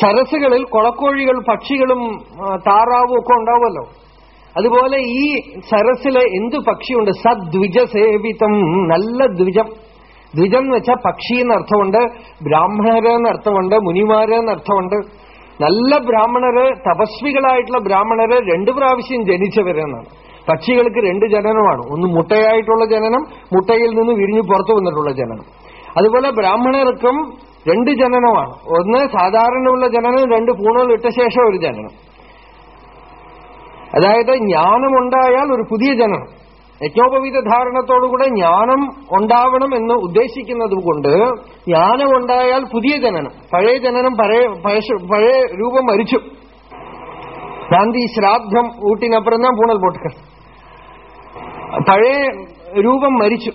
സരസുകളിൽ കുളക്കോഴികൾ പക്ഷികളും താറാവും ഒക്കെ ഉണ്ടാവുമല്ലോ. അതുപോലെ ഈ സരസിലെ എന്ത് പക്ഷിയുണ്ട്? സദ്വിജസേവിതം നല്ല ദ്വിജം. ദ്വിജം എന്ന് വെച്ചാൽ പക്ഷി എന്നർത്ഥമുണ്ട് ബ്രാഹ്മണര് എന്നർത്ഥമുണ്ട് മുനിമാര് എന്നർത്ഥമുണ്ട് നല്ല ബ്രാഹ്മണര് തപസ്വികളായിട്ടുള്ള ബ്രാഹ്മണര് രണ്ടു പ്രാവശ്യം ജനിച്ചവരെന്നാണ്. പക്ഷികൾക്ക് രണ്ട് ജനനമാണ്. ഒന്ന് മുട്ടയായിട്ടുള്ള ജനനം മുട്ടയിൽ നിന്ന് വിരിഞ്ഞു പുറത്തു വന്നിട്ടുള്ള ജനനം. അതുപോലെ ബ്രാഹ്മണർക്കും രണ്ട് ജനനമാണ്. ഒന്ന് സാധാരണയുള്ള ജനനം രണ്ട് പൂണുകൾ ഇട്ട ശേഷം ഒരു ജനനം. അതായത് ജ്ഞാനമുണ്ടായാൽ ഒരു പുതിയ ജനനം. യജ്ഞോപവീത ധാരണത്തോടുകൂടെ ജ്ഞാനം ഉണ്ടാവണം എന്ന് ഉദ്ദേശിക്കുന്നത് കൊണ്ട് ജ്ഞാനം ഉണ്ടായാൽ പുതിയ ജനനം. പഴയ ജനനം പഴയ രൂപം മരിച്ചു. ഗാന്ധി ശ്രാദ്ധം ഊട്ടിനപ്പുറം തന്നെ പൂണൽ പോട്ടുക്കൽ പഴയ രൂപം മരിച്ചു.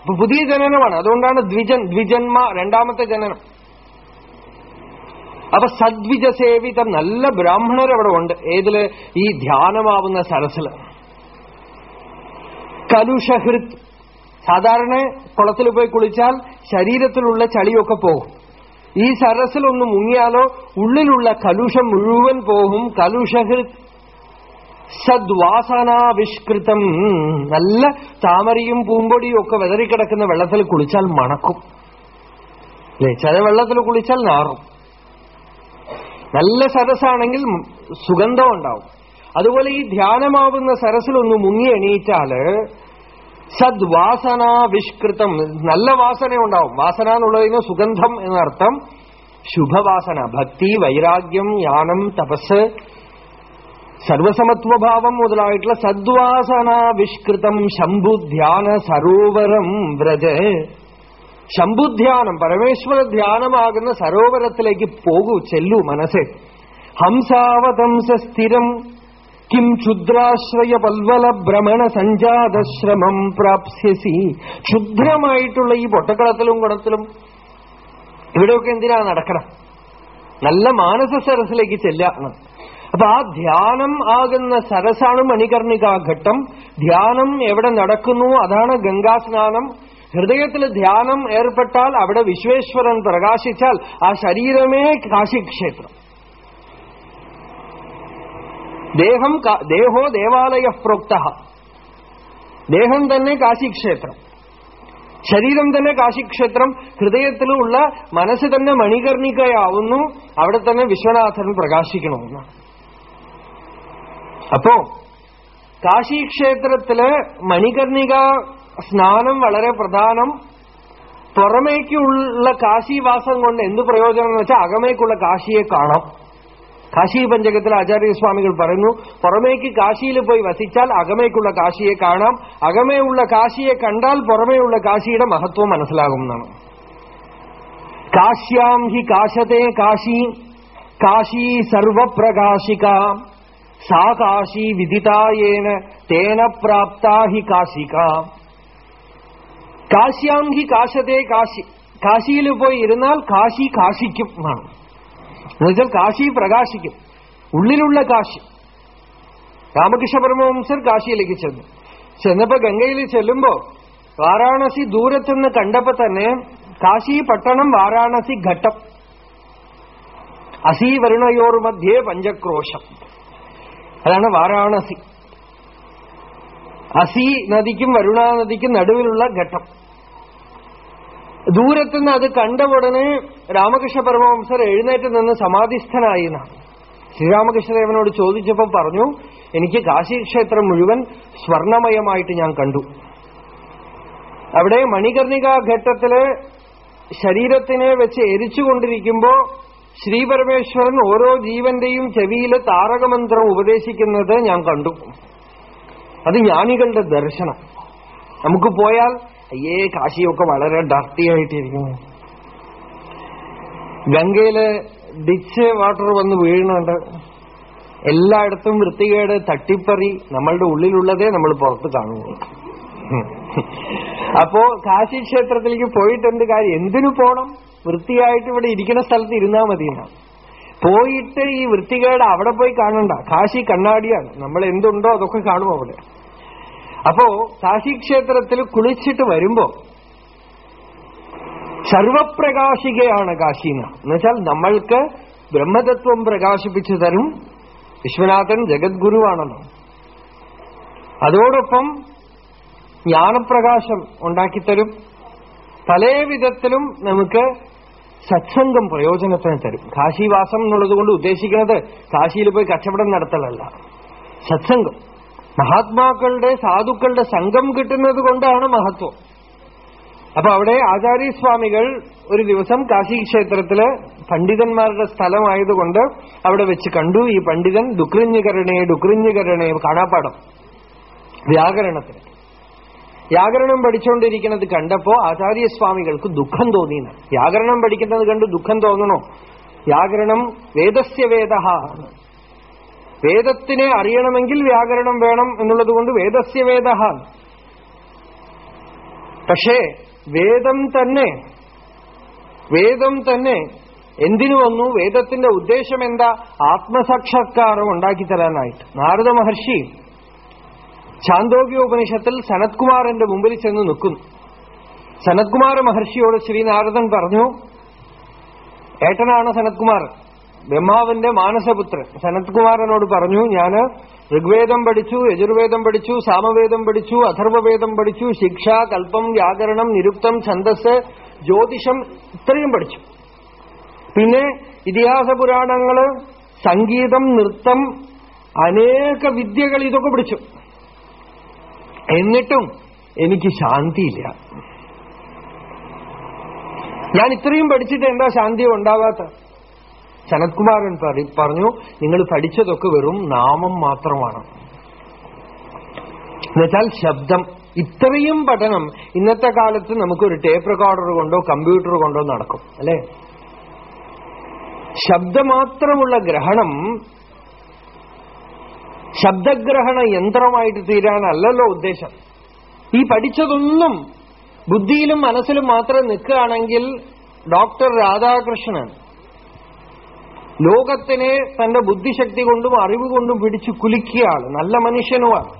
അപ്പൊ പുതിയ ജനനമാണ്. അതുകൊണ്ടാണ് ദ്വിജൻ ദ്വിജന്മ രണ്ടാമത്തെ ജനനം. അപ്പൊ സദ്വിജ സേവിത നല്ല ബ്രാഹ്മണർ അവിടെ ഉണ്ട്. ഏതിൽ? ഈ ധ്യാനമാവുന്ന സരസിൽ കലുഷഹൃത്. സാധാരണ കുളത്തിൽ പോയി കുളിച്ചാൽ ശരീരത്തിലുള്ള ചളിയൊക്കെ പോകും. ഈ സരസിലൊന്ന് മുങ്ങിയാലോ ഉള്ളിലുള്ള കലുഷം മുഴുവൻ പോകും. കലുഷഹൃത്. സദ്വാസനാവിഷ്കൃതം. നല്ല താമരയും പൂമ്പൊടിയും ഒക്കെ വിതറിക്കിടക്കുന്ന വെള്ളത്തിൽ കുളിച്ചാൽ മണക്കും. അല്ലേ? ചില വെള്ളത്തിൽ കുളിച്ചാൽ നാറും. നല്ല സരസാണെങ്കിൽ സുഗന്ധം ഉണ്ടാവും. അതുപോലെ ഈ ധ്യാനമാവുന്ന സരസിലൊന്ന് മുങ്ങി എണീറ്റാൽ സദ്വാസനാവിഷ്കൃതം. നല്ല വാസന ഉണ്ടാവും. വാസന എന്നുള്ളതിന് സുഗന്ധം എന്നർത്ഥം ശുഭവാസന. ഭക്തി വൈരാഗ്യം യാനം തപസ് സർവസമത്വഭാവം മുതലായിട്ടുള്ള സദ്വാസനാവിഷ്കൃതം ശംഭുധ്യാന സരോവരം വ്രജ. ശംഭുധ്യാനം പരമേശ്വര ധ്യാനമാകുന്ന സരോവരത്തിലേക്ക് പോകൂ ചെല്ലൂ മനസ്സെ. ഹംസാവതംസ സ്ഥിരം കിം ക്ഷുദ്രാശ്രയ പൽവല ഭ്രമണ സഞ്ജാതശ്രമം പ്രാപ്സ്യസി. ക്ഷുദ്രമായിട്ടുള്ള ഈ പൊട്ടക്കളത്തിലും കുടത്തിലും ഇവിടെയൊക്കെ എന്തിനാ നടക്കണം? നല്ല മാനസ സരസിലേക്ക് ചെല്ലാണ് അപ്പൊ ആ ധ്യാനം ആകുന്ന സരസാണ് മണികർണിക ഘട്ടം. ധ്യാനം എവിടെ നടക്കുന്നു? അതാണ് ഗംഗാസ്നാനം. ഹൃദയത്തിൽ ധ്യാനം ഏർപ്പെട്ടാൽ അവിടെ വിശ്വേശ്വരൻ പ്രകാശിച്ചാൽ ആ ശരീരമേ കാശിക്ഷേത്രം. ദേഹം ദേഹോ ദേവാലയ പ്രോക്ത. ദേഹം തന്നെ കാശിക്ഷേത്രം. ശരീരം തന്നെ കാശിക്ഷേത്രം. ഹൃദയത്തിലുള്ള മനസ്സ് തന്നെ മണികർണികയാവുന്നു. അവിടെ തന്നെ വിശ്വനാഥൻ പ്രകാശിക്കണമെന്ന് അപ്പോ കാശി ക്ഷേത്രത്തിൽ മണികർണിക സ്നാനം വളരെ പ്രധാനം. പുറമേക്കുള്ള കാശിവാസം കൊണ്ട് എന്ത് പ്രയോജനം എന്ന് വെച്ചാൽ അകമേക്കുള്ള കാശിയെ കാണാം. കാശി പഞ്ചകത്തിൽ ആചാര്യസ്വാമികൾ പറഞ്ഞു പുറമേക്ക് കാശിയിൽ പോയി വസിച്ചാൽ അകമേക്കുള്ള കാശിയെ കാണാം. അകമേയുള്ള കാശിയെ കണ്ടാൽ പുറമേയുള്ള കാശിയുടെ മഹത്വം മനസ്സിലാകും എന്നാണ്. കാശ്യാം ഹി കാശത്തെ കാശി കാശി സർവപ്രകാശിക. സാ കാശി വിദിതായേന തേന പ്രാപ്താ ഹി കാശിക കാശ്യാം ഹി കാശത്തെ കാശി കാശിയിൽ പോയി ഇരുന്നാൽ കാശി കാശിക്കും എന്നാണ്. എന്നുവെച്ചാൽ കാശി പ്രകാശിക്കും. ഉള്ളിലുള്ള കാശി. രാമകൃഷ്ണ പരമവംസർ കാശിയിലേക്ക് ചെന്നു. ചെന്നപ്പോ ഗംഗയിൽ ചെല്ലുമ്പോ വാരാണസി ദൂരത്തുനിന്ന് കണ്ടപ്പോ തന്നെ കാശി പട്ടണം വാരാണസി ഘട്ടം. അസീവരുണയോർ മധ്യേ പഞ്ചക്രോശം. അതാണ് വാരാണസി. അസി നദിക്കും വരുണാനദിക്കും നടുവിലുള്ള ഘട്ടം. ദൂരത്തുനിന്ന് അത് കണ്ട ഉടനെ രാമകൃഷ്ണ പരമവംസർ എഴുന്നേറ്റ് നിന്ന് സമാധിസ്ഥനായി എന്നാണ്. ശ്രീരാമകൃഷ്ണദേവനോട് ചോദിച്ചപ്പോൾ പറഞ്ഞു എനിക്ക് കാശീക്ഷേത്രം മുഴുവൻ സ്വർണമയമായിട്ട് ഞാൻ കണ്ടു. അവിടെ മണികർണികാ ഘട്ടത്തിൽ ശരീരത്തിനെ വെച്ച് എരിച്ചുകൊണ്ടിരിക്കുമ്പോ ശ്രീപരമേശ്വരൻ ഓരോ ജീവന്റെയും ചെവിയിൽ താരകമന്ത്രം ഉപദേശിക്കുന്നത് ഞാൻ കണ്ടു. അത് ജ്ഞാനികളുടെ ദർശനം. നമുക്ക് പോയാൽ അയ്യേ കാശിയൊക്കെ വളരെ ഡർട്ടി ആയിട്ടിരിക്കുന്നു. ഗംഗയിൽ ഡിച്ച് വാട്ടർ വന്ന് വീഴുന്നുണ്ട്. എല്ലായിടത്തും വൃത്തികേട് തട്ടിപ്പറി നമ്മളുടെ ഉള്ളിലുള്ളതേ നമ്മൾ പുറത്ത് കാണുന്നു അപ്പോ കാശി ക്ഷേത്രത്തിലേക്ക് പോയിട്ട് എന്ത് കാര്യം? എന്തിനു പോണം? വൃത്തിയായിട്ട് ഇവിടെ ഇരിക്കുന്ന സ്ഥലത്ത് ഇരുന്നാ മതി എന്നാണ് പോയിട്ട് ഈ വൃത്തികേട് അവിടെ പോയി കാണണ്ട. കാശി കണ്ണാടിയാണ്. നമ്മൾ എന്തുണ്ടോ അതൊക്കെ കാണും അവിടെ. അപ്പോ കാശി ക്ഷേത്രത്തിൽ കുളിച്ചിട്ട് വരുമ്പോ സർവപ്രകാശികയാണ് കാശീന എന്നുവെച്ചാൽ നമ്മൾക്ക് ബ്രഹ്മതത്വം പ്രകാശിപ്പിച്ചു തരും വിശ്വനാഥൻ ജഗദ്ഗുരുവാണല്ലോ അതോടൊപ്പം ജ്ഞാനപ്രകാശം ഉണ്ടാക്കിത്തരും. പല വിധത്തിലും നമുക്ക് സത്സംഗം പ്രയോജനത്തിന് തരും. കാശിവാസം എന്നുള്ളത് കൊണ്ട് ഉദ്ദേശിക്കുന്നത് കാശിയിൽ പോയി കച്ചവടം നടത്തലല്ല. സത്സംഗം. മഹാത്മാക്കളുടെ സാധുക്കളുടെ സംഘം കിട്ടുന്നത് കൊണ്ടാണ് മഹത്വം. അപ്പൊ അവിടെ ആചാര്യസ്വാമികൾ ഒരു ദിവസം കാശി ക്ഷേത്രത്തിൽ പണ്ഡിതന്മാരുടെ സ്ഥലമായതുകൊണ്ട് അവിടെ വെച്ച് കണ്ടു. ഈ പണ്ഡിതൻ ഡുക്രിഞ്ഞുകരണേ ഡുക്രിഞ്ഞുകരണേ കാണാപ്പാടം. വ്യാകരണത്തിന്. വ്യാകരണം പഠിച്ചുകൊണ്ടിരിക്കുന്നത് കണ്ടപ്പോ ആചാര്യസ്വാമികൾക്ക് ദുഃഖം തോന്നിയെന്ന്. വ്യാകരണം പഠിക്കുന്നത് കണ്ട് ദുഃഖം തോന്നണോ? വ്യാകരണം വേദസ്യ വേദ. വേദത്തിനെ അറിയണമെങ്കിൽ വ്യാകരണം വേണം എന്നുള്ളത് കൊണ്ട് വേദസ്യ വേദ. പക്ഷേ വേദം തന്നെ വേദം തന്നെ എന്തിനു വന്നു? വേദത്തിന്റെ ഉദ്ദേശം എന്താ? ആത്മസാക്ഷാത്കാരം ഉണ്ടാക്കിത്തരാനായിട്ട് നാരദ മഹർഷി ചാന്തോഗ്യോപനിഷത്തിൽ സനത്കുമാരന്റെ മുമ്പിൽ ചെന്ന് നിൽക്കുന്നു. സനത്കുമാർ മഹർഷിയോട് ശ്രീനാരദൻ പറഞ്ഞു ഏട്ടനാണ് സനത്കുമാർ. ബ്രഹ്മാവിന്റെ മാനസപുത്രൻ. സനത്കുമാരനോട് പറഞ്ഞു ഞാൻ ഋഗ്വേദം പഠിച്ചു യജുർവേദം പഠിച്ചു സാമവേദം പഠിച്ചു അഥർവവേദം പഠിച്ചു ശിക്ഷ കൽപ്പം വ്യാകരണം നിരുക്തം ഛന്ദസ് ജ്യോതിഷം ഇത്രയും പഠിച്ചു. പിന്നെ ഇതിഹാസ പുരാണങ്ങൾ സംഗീതം നൃത്തം അനേക വിദ്യകൾ ഇതൊക്കെ പഠിച്ചു. എന്നിട്ടും എനിക്ക് ശാന്തിയില്ല. ഞാൻ ഇത്രയും പഠിച്ചിട്ട് എന്താ ശാന്തി ഉണ്ടാവാത്ത? സനത്കുമാരൻ പറ- പറഞ്ഞു നിങ്ങൾ പഠിച്ചതൊക്കെ വെറും നാമം മാത്രമാണ്. എന്നുവെച്ചാൽ ശബ്ദം. ഇത്രയും പഠനം ഇന്നത്തെ കാലത്ത് നമുക്കൊരു ടേപ്പ് റെക്കോർഡർ കൊണ്ടോ കമ്പ്യൂട്ടർ കൊണ്ടോ നടക്കും അല്ലെ? ശബ്ദമാത്രമുള്ള ഗ്രഹണം ശബ്ദഗ്രഹണ യന്ത്രമായിട്ട് തീരാനല്ലല്ലോ ഉദ്ദേശം. ഈ പഠിച്ചതൊന്നും ബുദ്ധിയിലും മനസ്സിലും മാത്രം നിൽക്കുകയാണെങ്കിൽ ഡോക്ടർ രാധാകൃഷ്ണൻ ലോകത്തിനെ തന്റെ ബുദ്ധിശക്തി കൊണ്ടും അറിവ് കൊണ്ടും പിടിച്ചു കുലിക്കുകയാണ് നല്ല മനുഷ്യനുമാണ്.